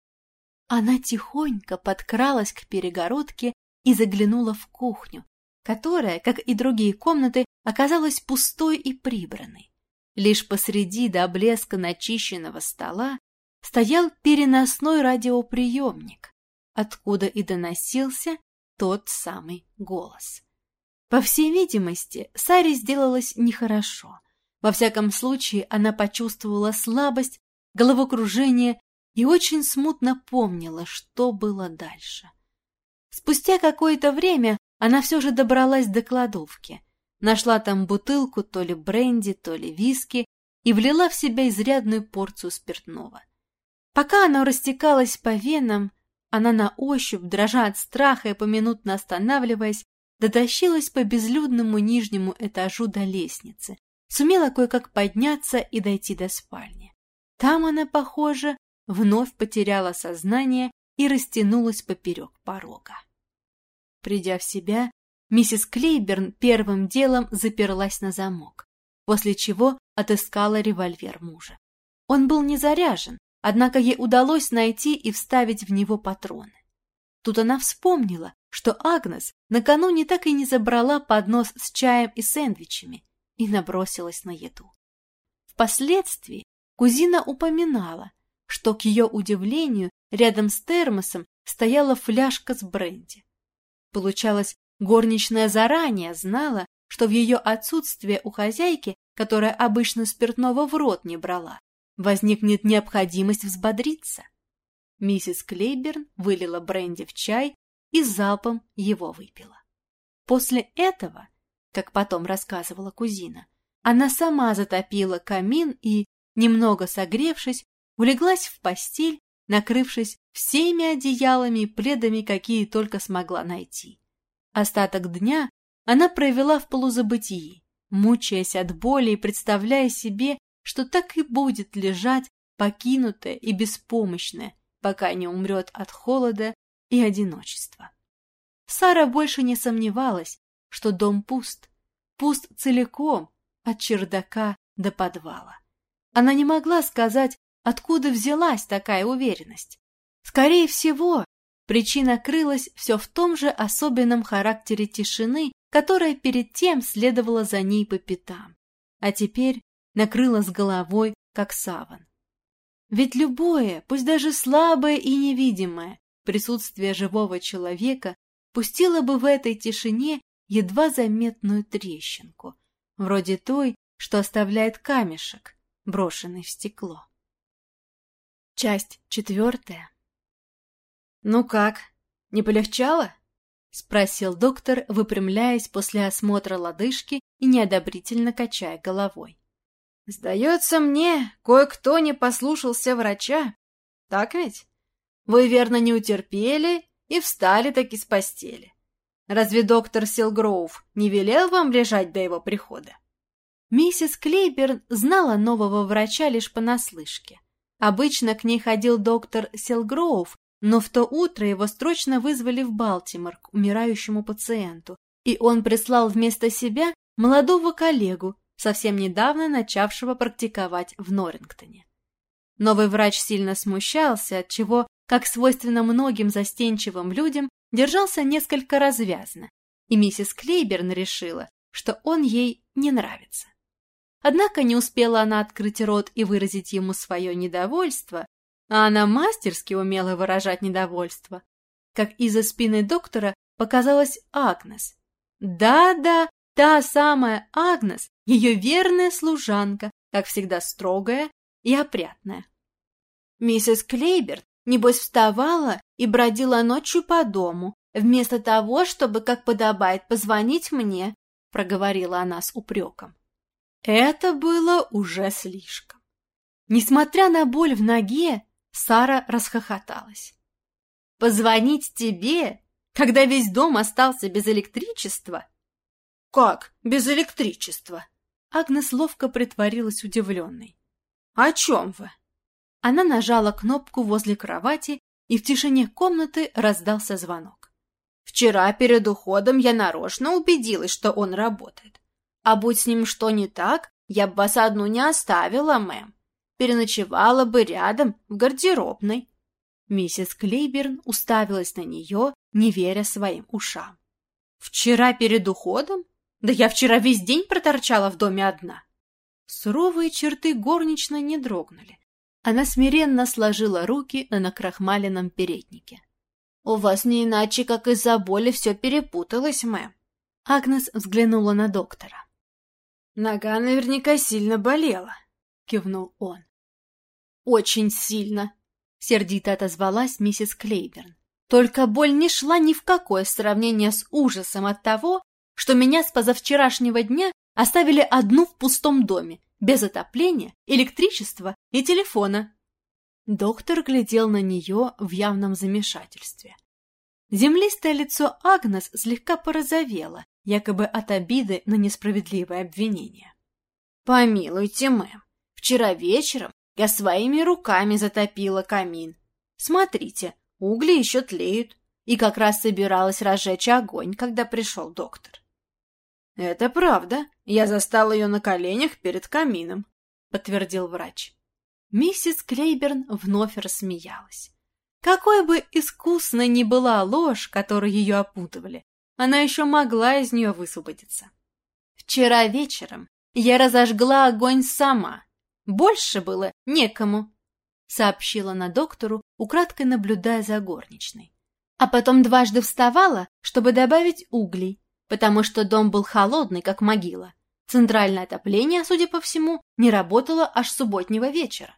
Она тихонько подкралась к перегородке и заглянула в кухню, которая, как и другие комнаты, оказалась пустой и прибранной. Лишь посреди до блеска начищенного стола стоял переносной радиоприемник, откуда и доносился тот самый голос. По всей видимости, Саре сделалось нехорошо. Во всяком случае, она почувствовала слабость, головокружение и очень смутно помнила, что было дальше. Спустя какое-то время она все же добралась до кладовки, нашла там бутылку то ли бренди, то ли виски и влила в себя изрядную порцию спиртного. Пока оно растекалось по венам, она на ощупь, дрожа от страха и поминутно останавливаясь, дотащилась по безлюдному нижнему этажу до лестницы, сумела кое-как подняться и дойти до спальни. Там она, похоже, вновь потеряла сознание и растянулась поперек порога. Придя в себя, миссис Клейберн первым делом заперлась на замок, после чего отыскала револьвер мужа. Он был не заряжен, однако ей удалось найти и вставить в него патроны. Тут она вспомнила, что Агнес накануне так и не забрала поднос с чаем и сэндвичами и набросилась на еду. Впоследствии кузина упоминала, что, к ее удивлению, рядом с термосом стояла фляжка с бренди. Получалось, горничная заранее знала, что в ее отсутствие у хозяйки, которая обычно спиртного в рот не брала, возникнет необходимость взбодриться. Миссис Клейберн вылила бренди в чай и залпом его выпила. После этого, как потом рассказывала кузина, она сама затопила камин и, немного согревшись, улеглась в постель, накрывшись всеми одеялами и пледами, какие только смогла найти. Остаток дня она провела в полузабытии, мучаясь от боли и представляя себе, что так и будет лежать, покинутая и беспомощная, пока не умрет от холода и одиночества. Сара больше не сомневалась, что дом пуст, пуст целиком, от чердака до подвала. Она не могла сказать, откуда взялась такая уверенность. Скорее всего, причина крылась все в том же особенном характере тишины, которая перед тем следовала за ней по пятам, а теперь накрыла с головой, как саван. Ведь любое, пусть даже слабое и невидимое, присутствие живого человека пустило бы в этой тишине едва заметную трещинку, вроде той, что оставляет камешек, брошенный в стекло. Часть четвертая. «Ну как, не полегчало?» — спросил доктор, выпрямляясь после осмотра лодыжки и неодобрительно качая головой. «Сдается мне, кое-кто не послушался врача. Так ведь? Вы верно не утерпели и встали таки с постели. Разве доктор Силгроув не велел вам лежать до его прихода?» Миссис Клейберн знала нового врача лишь понаслышке. Обычно к ней ходил доктор Силгроув но в то утро его срочно вызвали в Балтимор к умирающему пациенту, и он прислал вместо себя молодого коллегу, совсем недавно начавшего практиковать в Норрингтоне. Новый врач сильно смущался, от чего, как свойственно многим застенчивым людям, держался несколько развязно, и миссис Клейберн решила, что он ей не нравится. Однако не успела она открыть рот и выразить ему свое недовольство, а она мастерски умела выражать недовольство. Как из-за спины доктора показалась Агнес. Да-да, та самая Агнес, ее верная служанка, как всегда строгая и опрятная. Миссис Клейберт, небось, вставала и бродила ночью по дому, вместо того, чтобы, как подобает, позвонить мне, проговорила она с упреком. Это было уже слишком. Несмотря на боль в ноге, Сара расхохоталась. «Позвонить тебе, когда весь дом остался без электричества?» «Как без электричества?» Агнес ловко притворилась удивленной. «О чем вы?» Она нажала кнопку возле кровати, и в тишине комнаты раздался звонок. «Вчера перед уходом я нарочно убедилась, что он работает. А будь с ним что не так, я бы вас одну не оставила, мэм переночевала бы рядом в гардеробной. Миссис Клейберн уставилась на нее, не веря своим ушам. «Вчера перед уходом? Да я вчера весь день проторчала в доме одна!» Суровые черты горничной не дрогнули. Она смиренно сложила руки на накрахмаленном переднике. «У вас не иначе, как из-за боли все перепуталось, мэм». Агнес взглянула на доктора. «Нога наверняка сильно болела», — кивнул он. «Очень сильно», — сердито отозвалась миссис Клейберн. «Только боль не шла ни в какое сравнение с ужасом от того, что меня с позавчерашнего дня оставили одну в пустом доме, без отопления, электричества и телефона». Доктор глядел на нее в явном замешательстве. Землистое лицо Агнес слегка порозовело, якобы от обиды на несправедливое обвинение. Помилуйте, мэм, вчера вечером я своими руками затопила камин. Смотрите, угли еще тлеют, и как раз собиралась разжечь огонь, когда пришел доктор. «Это правда. Я застал ее на коленях перед камином», — подтвердил врач. Миссис Клейберн вновь рассмеялась. Какой бы искусной ни была ложь, которой ее опутывали, она еще могла из нее высвободиться. «Вчера вечером я разожгла огонь сама. Больше было некому», — сообщила она доктору, украдкой наблюдая за горничной. А потом дважды вставала, чтобы добавить углей, потому что дом был холодный, как могила. Центральное отопление, судя по всему, не работало аж субботнего вечера.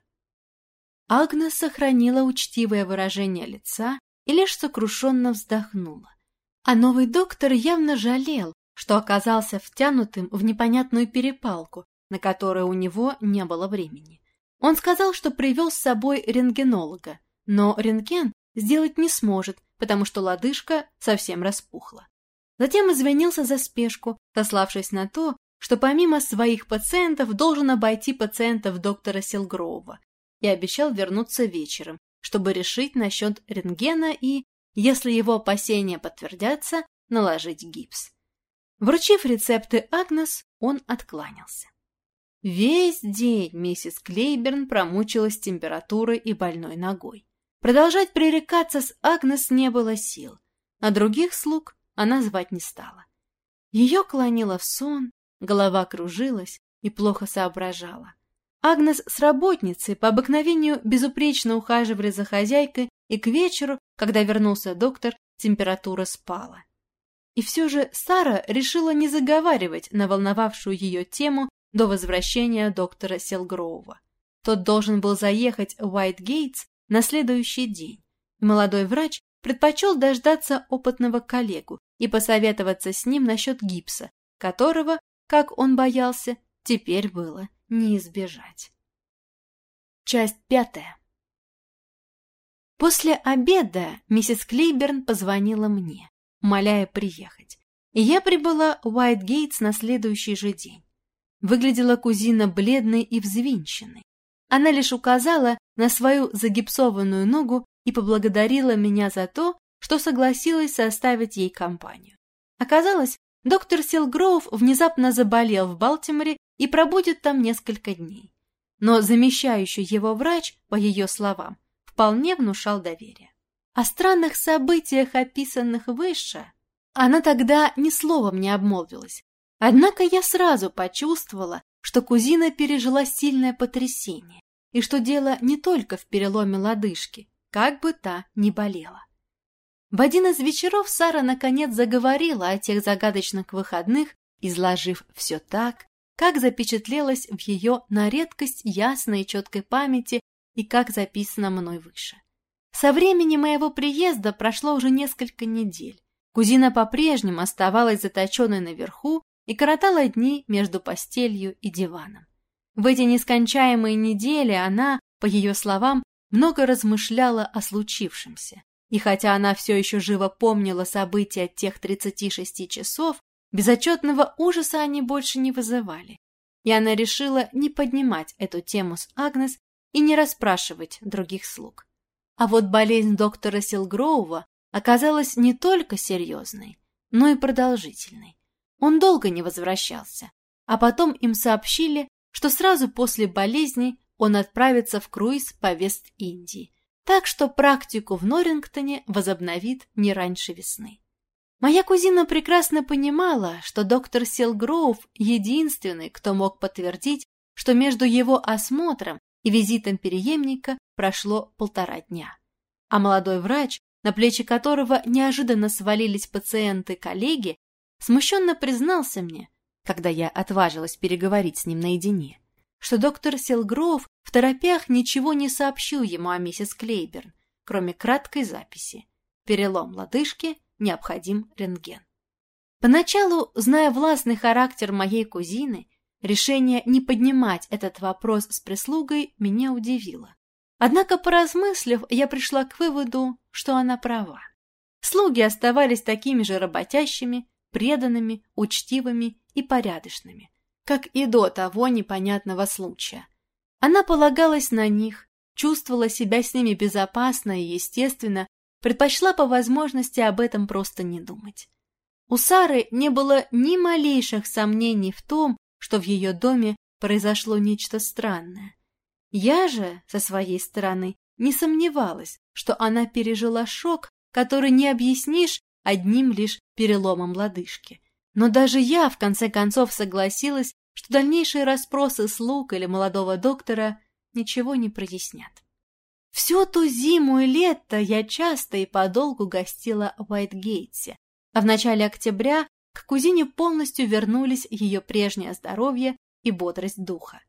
Агнес сохранила учтивое выражение лица и лишь сокрушенно вздохнула. А новый доктор явно жалел, что оказался втянутым в непонятную перепалку, на которую у него не было времени. Он сказал, что привел с собой рентгенолога, но рентген сделать не сможет, потому что лодыжка совсем распухла. Затем извинился за спешку, сославшись на то, что помимо своих пациентов должен обойти пациентов доктора Силгроува, и обещал вернуться вечером, чтобы решить насчет рентгена и, если его опасения подтвердятся, наложить гипс. Вручив рецепты Агнес, он откланялся. Весь день миссис Клейберн промучилась температурой и больной ногой. Продолжать пререкаться с Агнес не было сил, а других слуг она звать не стала. Ее клонило в сон, голова кружилась и плохо соображала. Агнес с работницей по обыкновению безупречно ухаживали за хозяйкой, и к вечеру, когда вернулся доктор, температура спала. И все же Сара решила не заговаривать на волновавшую ее тему до возвращения доктора Селгроува. Тот должен был заехать в Уайтгейтс на следующий день. Молодой врач предпочел дождаться опытного коллегу и посоветоваться с ним насчет гипса, которого, как он боялся, теперь было не избежать. Часть пятая. После обеда миссис Клейберн позвонила мне, умоляя приехать, и я прибыла в Уайтгейтс на следующий же день. Выглядела кузина бледной и взвинченной. Она лишь указала на свою загипсованную ногу и поблагодарила меня за то, что согласилась составить ей компанию. Оказалось, доктор Силгроув внезапно заболел в Балтиморе и пробудет там несколько дней. Но замещающий его врач, по ее словам, вполне внушал доверие. О странных событиях, описанных выше, она тогда ни словом не обмолвилась. Однако я сразу почувствовала, что кузина пережила сильное потрясение, и что дело не только в переломе лодыжки, как бы та ни болела. В один из вечеров Сара наконец заговорила о тех загадочных выходных, изложив все так, как запечатлелось в ее на редкость ясной и четкой памяти и как записано мной выше. Со времени моего приезда прошло уже несколько недель. Кузина по-прежнему оставалась заточенной наверху и коротала дни между постелью и диваном. В эти нескончаемые недели она, по ее словам, много размышляла о случившемся. И хотя она все еще живо помнила события тех 36 часов, безотчетного ужаса они больше не вызывали. И она решила не поднимать эту тему с Агнес и не расспрашивать других слуг. А вот болезнь доктора Силгроува оказалась не только серьезной, но и продолжительной. Он долго не возвращался, а потом им сообщили, что сразу после болезни он отправится в круиз по Вест-Индии, так что практику в Норрингтоне возобновит не раньше весны. Моя кузина прекрасно понимала, что доктор Селгроув единственный, кто мог подтвердить, что между его осмотром и визитом переемника прошло полтора дня. А молодой врач, на плечи которого неожиданно свалились пациенты-коллеги, смущенно признался мне, когда я отважилась переговорить с ним наедине, что доктор Селгров в торопях ничего не сообщил ему о миссис Клейберн, кроме краткой записи. Перелом лодыжки, необходим рентген. Поначалу, зная властный характер моей кузины, решение не поднимать этот вопрос с прислугой меня удивило. Однако, поразмыслив, я пришла к выводу, что она права. Слуги оставались такими же работящими, преданными, учтивыми и порядочными, как и до того непонятного случая. Она полагалась на них, чувствовала себя с ними безопасно и, естественно, предпочла по возможности об этом просто не думать. У Сары не было ни малейших сомнений в том, что в ее доме произошло нечто странное. Я же, со своей стороны, не сомневалась, что она пережила шок, который не объяснишь одним лишь переломом лодыжки. Но даже я, в конце концов, согласилась, что дальнейшие расспросы слуг или молодого доктора ничего не прояснят. Всю ту зиму и лето я часто и подолгу гостила в Уайтгейтсе, а в начале октября к кузине полностью вернулись ее прежнее здоровье и бодрость духа.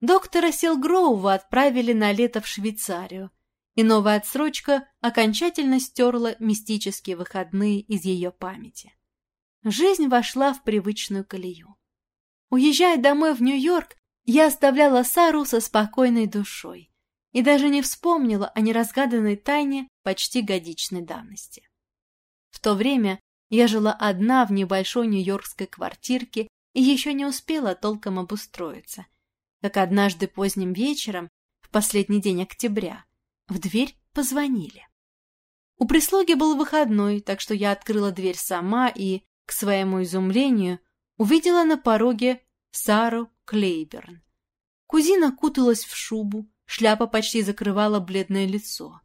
Доктора Силгроува отправили на лето в Швейцарию, и новая отсрочка окончательно стерла мистические выходные из ее памяти. Жизнь вошла в привычную колею. Уезжая домой в Нью-Йорк, я оставляла Сару со спокойной душой и даже не вспомнила о неразгаданной тайне почти годичной давности. В то время я жила одна в небольшой нью-йоркской квартирке и еще не успела толком обустроиться, как однажды поздним вечером, в последний день октября, в дверь позвонили. У прислуги был выходной, так что я открыла дверь сама и, к своему изумлению, увидела на пороге Сару Клейберн. Кузина куталась в шубу, шляпа почти закрывала бледное лицо.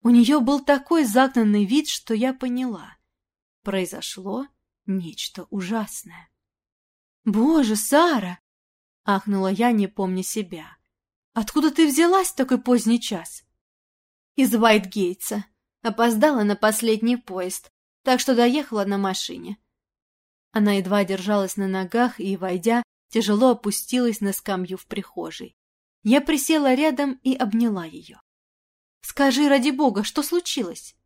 У нее был такой загнанный вид, что я поняла. Произошло нечто ужасное. «Боже, Сара!» — ахнула я, не помня себя. «Откуда ты взялась в такой поздний час?» «Из Уайтгейтса. Опоздала на последний поезд, так что доехала на машине». Она едва держалась на ногах и, войдя, тяжело опустилась на скамью в прихожей. Я присела рядом и обняла ее. «Скажи, ради бога, что случилось?»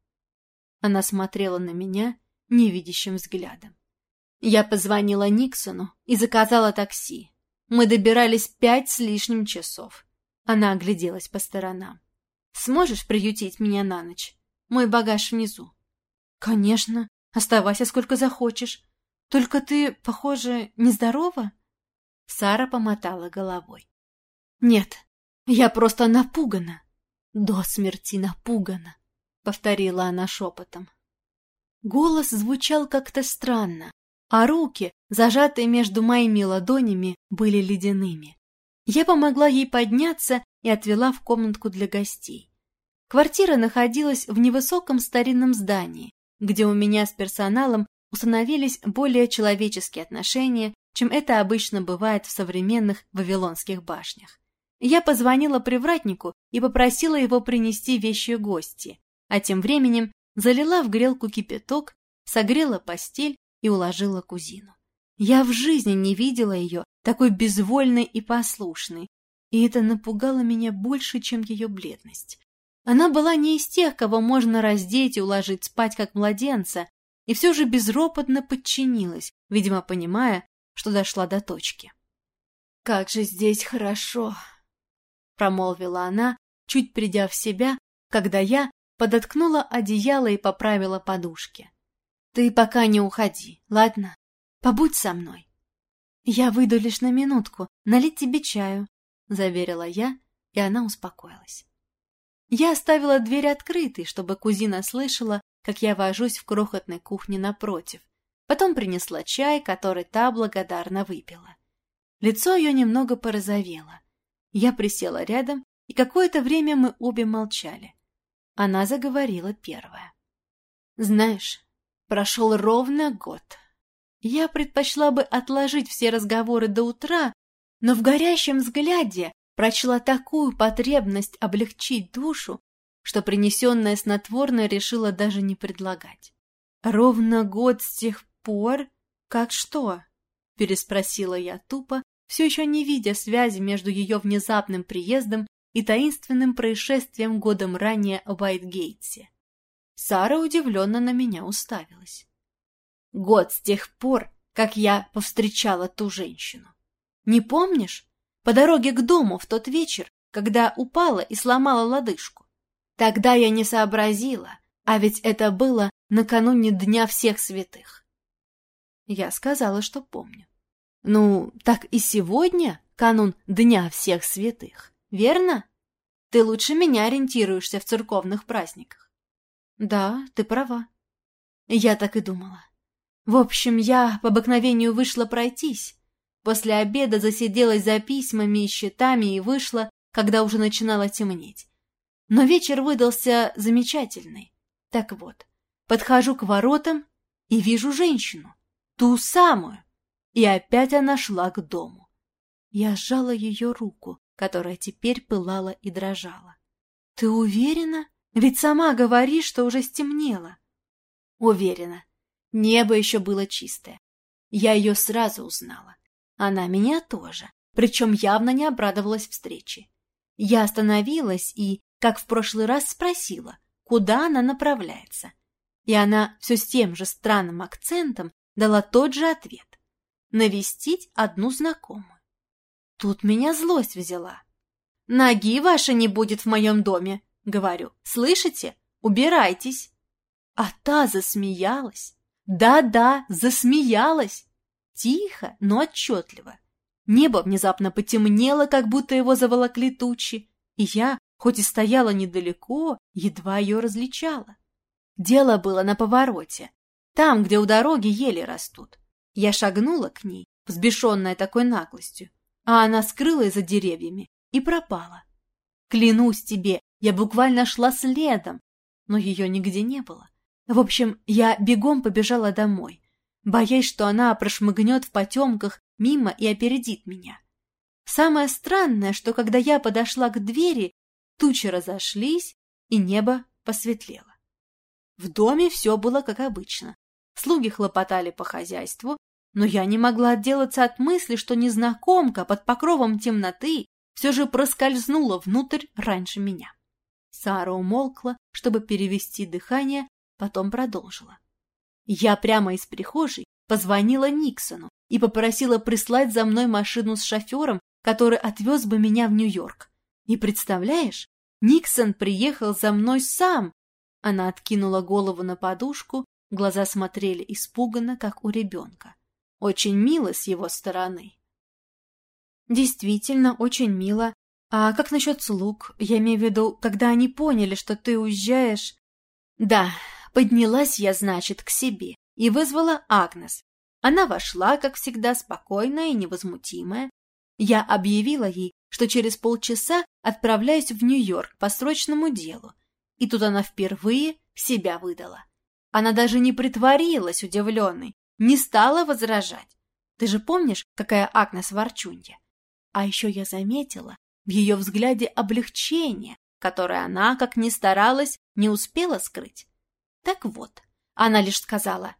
Она смотрела на меня невидящим взглядом. Я позвонила Никсону и заказала такси. Мы добирались пять с лишним часов. Она огляделась по сторонам. «Сможешь приютить меня на ночь? Мой багаж внизу». «Конечно. Оставайся сколько захочешь. Только ты, похоже, нездорова?» Сара помотала головой. «Нет, я просто напугана. До смерти напугана», — повторила она шепотом. Голос звучал как-то странно, а руки, зажатые между моими ладонями, были ледяными. Я помогла ей подняться и отвела в комнатку для гостей. Квартира находилась в невысоком старинном здании, где у меня с персоналом установились более человеческие отношения, чем это обычно бывает в современных вавилонских башнях. Я позвонила привратнику и попросила его принести вещи гости, а тем временем залила в грелку кипяток, согрела постель и уложила кузину. Я в жизни не видела ее такой безвольной и послушной, и это напугало меня больше, чем ее бледность. Она была не из тех, кого можно раздеть и уложить спать, как младенца, и все же безропотно подчинилась, видимо, понимая, что дошла до точки. «Как же здесь хорошо!» — промолвила она, чуть придя в себя, когда я подоткнула одеяло и поправила подушки. «Ты пока не уходи, ладно? Побудь со мной». «Я выйду лишь на минутку, налить тебе чаю», — заверила я, и она успокоилась. Я оставила дверь открытой, чтобы кузина слышала, как я вожусь в крохотной кухне напротив. Потом принесла чай, который та благодарно выпила. Лицо ее немного порозовело. Я присела рядом, и какое-то время мы обе молчали. Она заговорила первая. «Знаешь, прошел ровно год. Я предпочла бы отложить все разговоры до утра, но в горящем взгляде прочла такую потребность облегчить душу, что принесенное снотворное решила даже не предлагать. Ровно год с тех пор? Как что? Переспросила я тупо, все еще не видя связи между ее внезапным приездом и таинственным происшествием годом ранее в Уайтгейтсе. Сара удивленно на меня уставилась. Год с тех пор, как я повстречала ту женщину. Не помнишь? По дороге к дому в тот вечер, когда упала и сломала лодыжку. Тогда я не сообразила, а ведь это было накануне Дня всех святых. Я сказала, что помню. Ну, так и сегодня канун Дня всех святых, верно? Ты лучше меня ориентируешься в церковных праздниках. Да, ты права. Я так и думала. В общем, я по обыкновению вышла пройтись. После обеда засиделась за письмами и счетами и вышла, когда уже начинало темнеть. Но вечер выдался замечательный. Так вот, подхожу к воротам и вижу женщину, ту самую, и опять она шла к дому. Я сжала ее руку, которая теперь пылала и дрожала. — Ты уверена? Ведь сама говоришь, что уже стемнело. — Уверена. Небо еще было чистое. Я ее сразу узнала. Она меня тоже, причем явно не обрадовалась встрече. Я остановилась и, как в прошлый раз, спросила, куда она направляется. И она все с тем же странным акцентом дала тот же ответ навестить одну знакомую. Тут меня злость взяла. «Ноги ваши не будет в моем доме», — говорю. «Слышите? Убирайтесь». А та засмеялась. Да-да, засмеялась. Тихо, но отчетливо. Небо внезапно потемнело, как будто его заволокли тучи, и я, хоть и стояла недалеко, едва ее различала. Дело было на повороте, там, где у дороги ели растут. Я шагнула к ней, взбешенная такой наглостью, а она скрылась за деревьями и пропала. Клянусь тебе, я буквально шла следом, но ее нигде не было. В общем, я бегом побежала домой, боясь, что она прошмыгнет в потемках мимо и опередит меня. Самое странное, что когда я подошла к двери, тучи разошлись, и небо посветлело. В доме все было как обычно. Слуги хлопотали по хозяйству, но я не могла отделаться от мысли, что незнакомка под покровом темноты все же проскользнула внутрь раньше меня. Сара умолкла, чтобы перевести дыхание, потом продолжила. Я прямо из прихожей позвонила Никсону и попросила прислать за мной машину с шофером, который отвез бы меня в Нью-Йорк. И представляешь, Никсон приехал за мной сам. Она откинула голову на подушку Глаза смотрели испуганно, как у ребенка. Очень мило с его стороны. Действительно, очень мило. А как насчет слуг? Я имею в виду, когда они поняли, что ты уезжаешь... Да, поднялась я, значит, к себе и вызвала Агнес. Она вошла, как всегда, спокойная и невозмутимая. Я объявила ей, что через полчаса отправляюсь в Нью-Йорк по срочному делу. И тут она впервые себя выдала. Она даже не притворилась удивленной, не стала возражать. Ты же помнишь, какая Агнес ворчунья? А еще я заметила в ее взгляде облегчение, которое она, как ни старалась, не успела скрыть. Так вот, она лишь сказала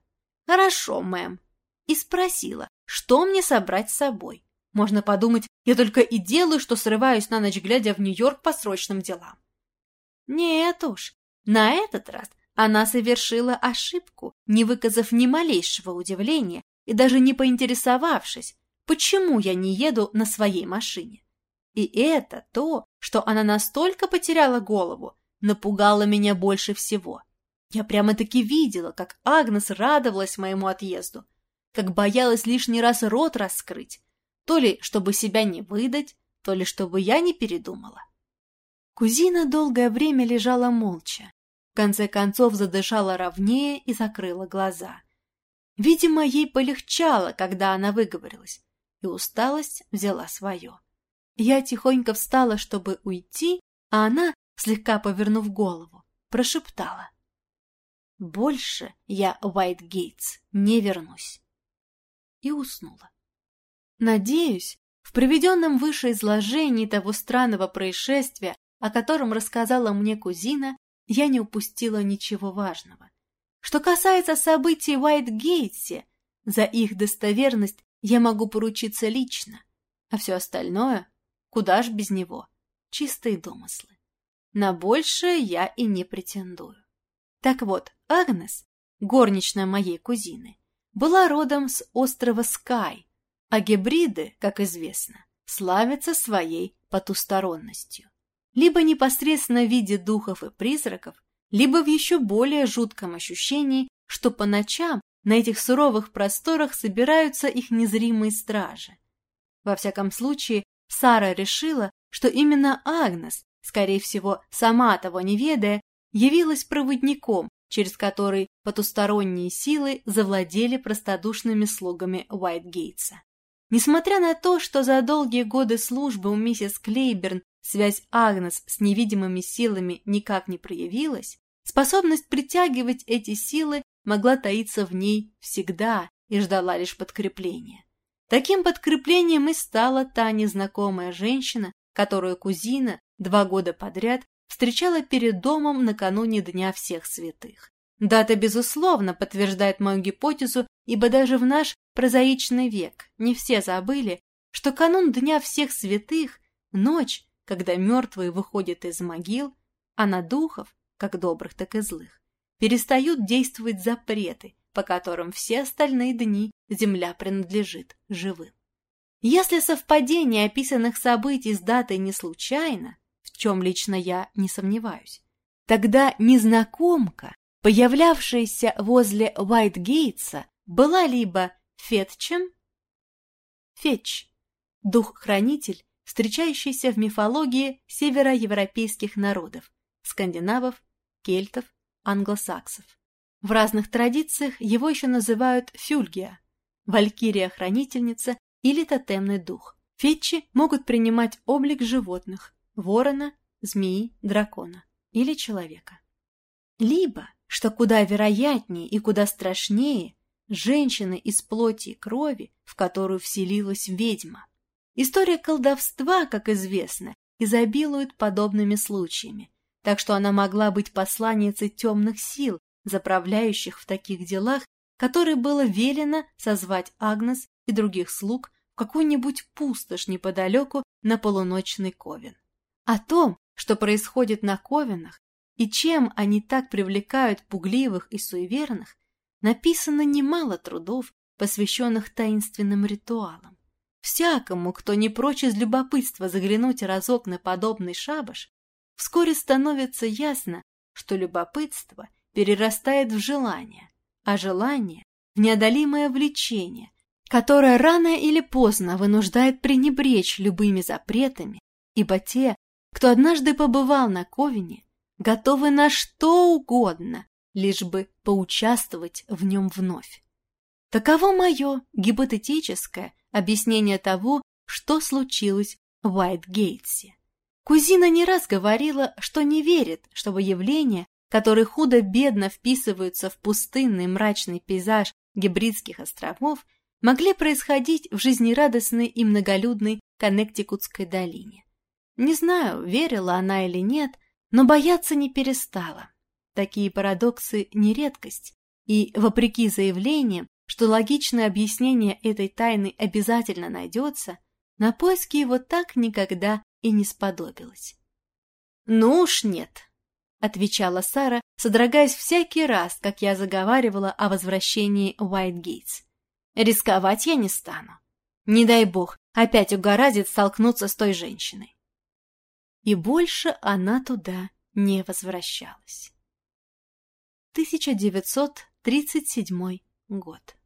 «Хорошо, мэм», и спросила, что мне собрать с собой. Можно подумать, я только и делаю, что срываюсь на ночь, глядя в Нью-Йорк по срочным делам. Нет уж, на этот раз она совершила ошибку, не выказав ни малейшего удивления и даже не поинтересовавшись, почему я не еду на своей машине. И это то, что она настолько потеряла голову, напугало меня больше всего. Я прямо-таки видела, как Агнес радовалась моему отъезду, как боялась лишний раз рот раскрыть, то ли чтобы себя не выдать, то ли чтобы я не передумала. Кузина долгое время лежала молча, в конце концов задышала ровнее и закрыла глаза. Видимо, ей полегчало, когда она выговорилась, и усталость взяла свое. Я тихонько встала, чтобы уйти, а она, слегка повернув голову, прошептала. «Больше я в Уайтгейтс не вернусь». И уснула. Надеюсь, в приведенном выше изложении того странного происшествия, о котором рассказала мне кузина, я не упустила ничего важного. Что касается событий в Уайтгейтсе, за их достоверность я могу поручиться лично, а все остальное, куда ж без него, чистые домыслы. На большее я и не претендую. Так вот, Агнес, горничная моей кузины, была родом с острова Скай, а гибриды, как известно, славятся своей потусторонностью либо непосредственно в виде духов и призраков, либо в еще более жутком ощущении, что по ночам на этих суровых просторах собираются их незримые стражи. Во всяком случае, Сара решила, что именно Агнес, скорее всего, сама того не ведая, явилась проводником, через который потусторонние силы завладели простодушными слугами Уайтгейтса. Несмотря на то, что за долгие годы службы у миссис Клейберн связь Агнес с невидимыми силами никак не проявилась, способность притягивать эти силы могла таиться в ней всегда и ждала лишь подкрепления. Таким подкреплением и стала та незнакомая женщина, которую кузина два года подряд встречала перед домом накануне Дня всех святых. Дата, безусловно, подтверждает мою гипотезу, ибо даже в наш прозаичный век не все забыли, что канун Дня всех святых – ночь, когда мертвые выходят из могил, а на духов, как добрых, так и злых, перестают действовать запреты, по которым все остальные дни земля принадлежит живым. Если совпадение описанных событий с датой не случайно, в чем лично я не сомневаюсь, тогда незнакомка, появлявшаяся возле Уайтгейтса, была либо Фетчем, Фетч, дух-хранитель, встречающийся в мифологии североевропейских народов, скандинавов, кельтов, англосаксов. В разных традициях его еще называют фюльгия, валькирия-хранительница или тотемный дух. Фетчи могут принимать облик животных – ворона, змеи, дракона или человека. Либо, что куда вероятнее и куда страшнее, женщины из плоти и крови, в которую вселилась ведьма. История колдовства, как известно, изобилует подобными случаями, так что она могла быть посланницей темных сил, заправляющих в таких делах, которые было велено созвать Агнес и других слуг в какую-нибудь пустошь неподалеку на полуночный ковен. О том, что происходит на ковенах и чем они так привлекают пугливых и суеверных, написано немало трудов, посвященных таинственным ритуалам. Всякому, кто не прочь из любопытства заглянуть разок на подобный шабаш, вскоре становится ясно, что любопытство перерастает в желание, а желание – в неодолимое влечение, которое рано или поздно вынуждает пренебречь любыми запретами, ибо те, кто однажды побывал на Ковине, готовы на что угодно, лишь бы поучаствовать в нем вновь. Таково мое гипотетическое объяснение того, что случилось в Уайтгейтсе. Кузина не раз говорила, что не верит, чтобы явления, которые худо-бедно вписываются в пустынный мрачный пейзаж гибридских островов, могли происходить в жизнерадостной и многолюдной Коннектикутской долине. Не знаю, верила она или нет, но бояться не перестала. Такие парадоксы не редкость, и, вопреки заявлениям, что логичное объяснение этой тайны обязательно найдется, на поиски его так никогда и не сподобилась. «Ну уж нет», — отвечала Сара, содрогаясь всякий раз, как я заговаривала о возвращении Уайтгейтс. «Рисковать я не стану. Не дай бог, опять угораздит столкнуться с той женщиной». И больше она туда не возвращалась. 1937 год.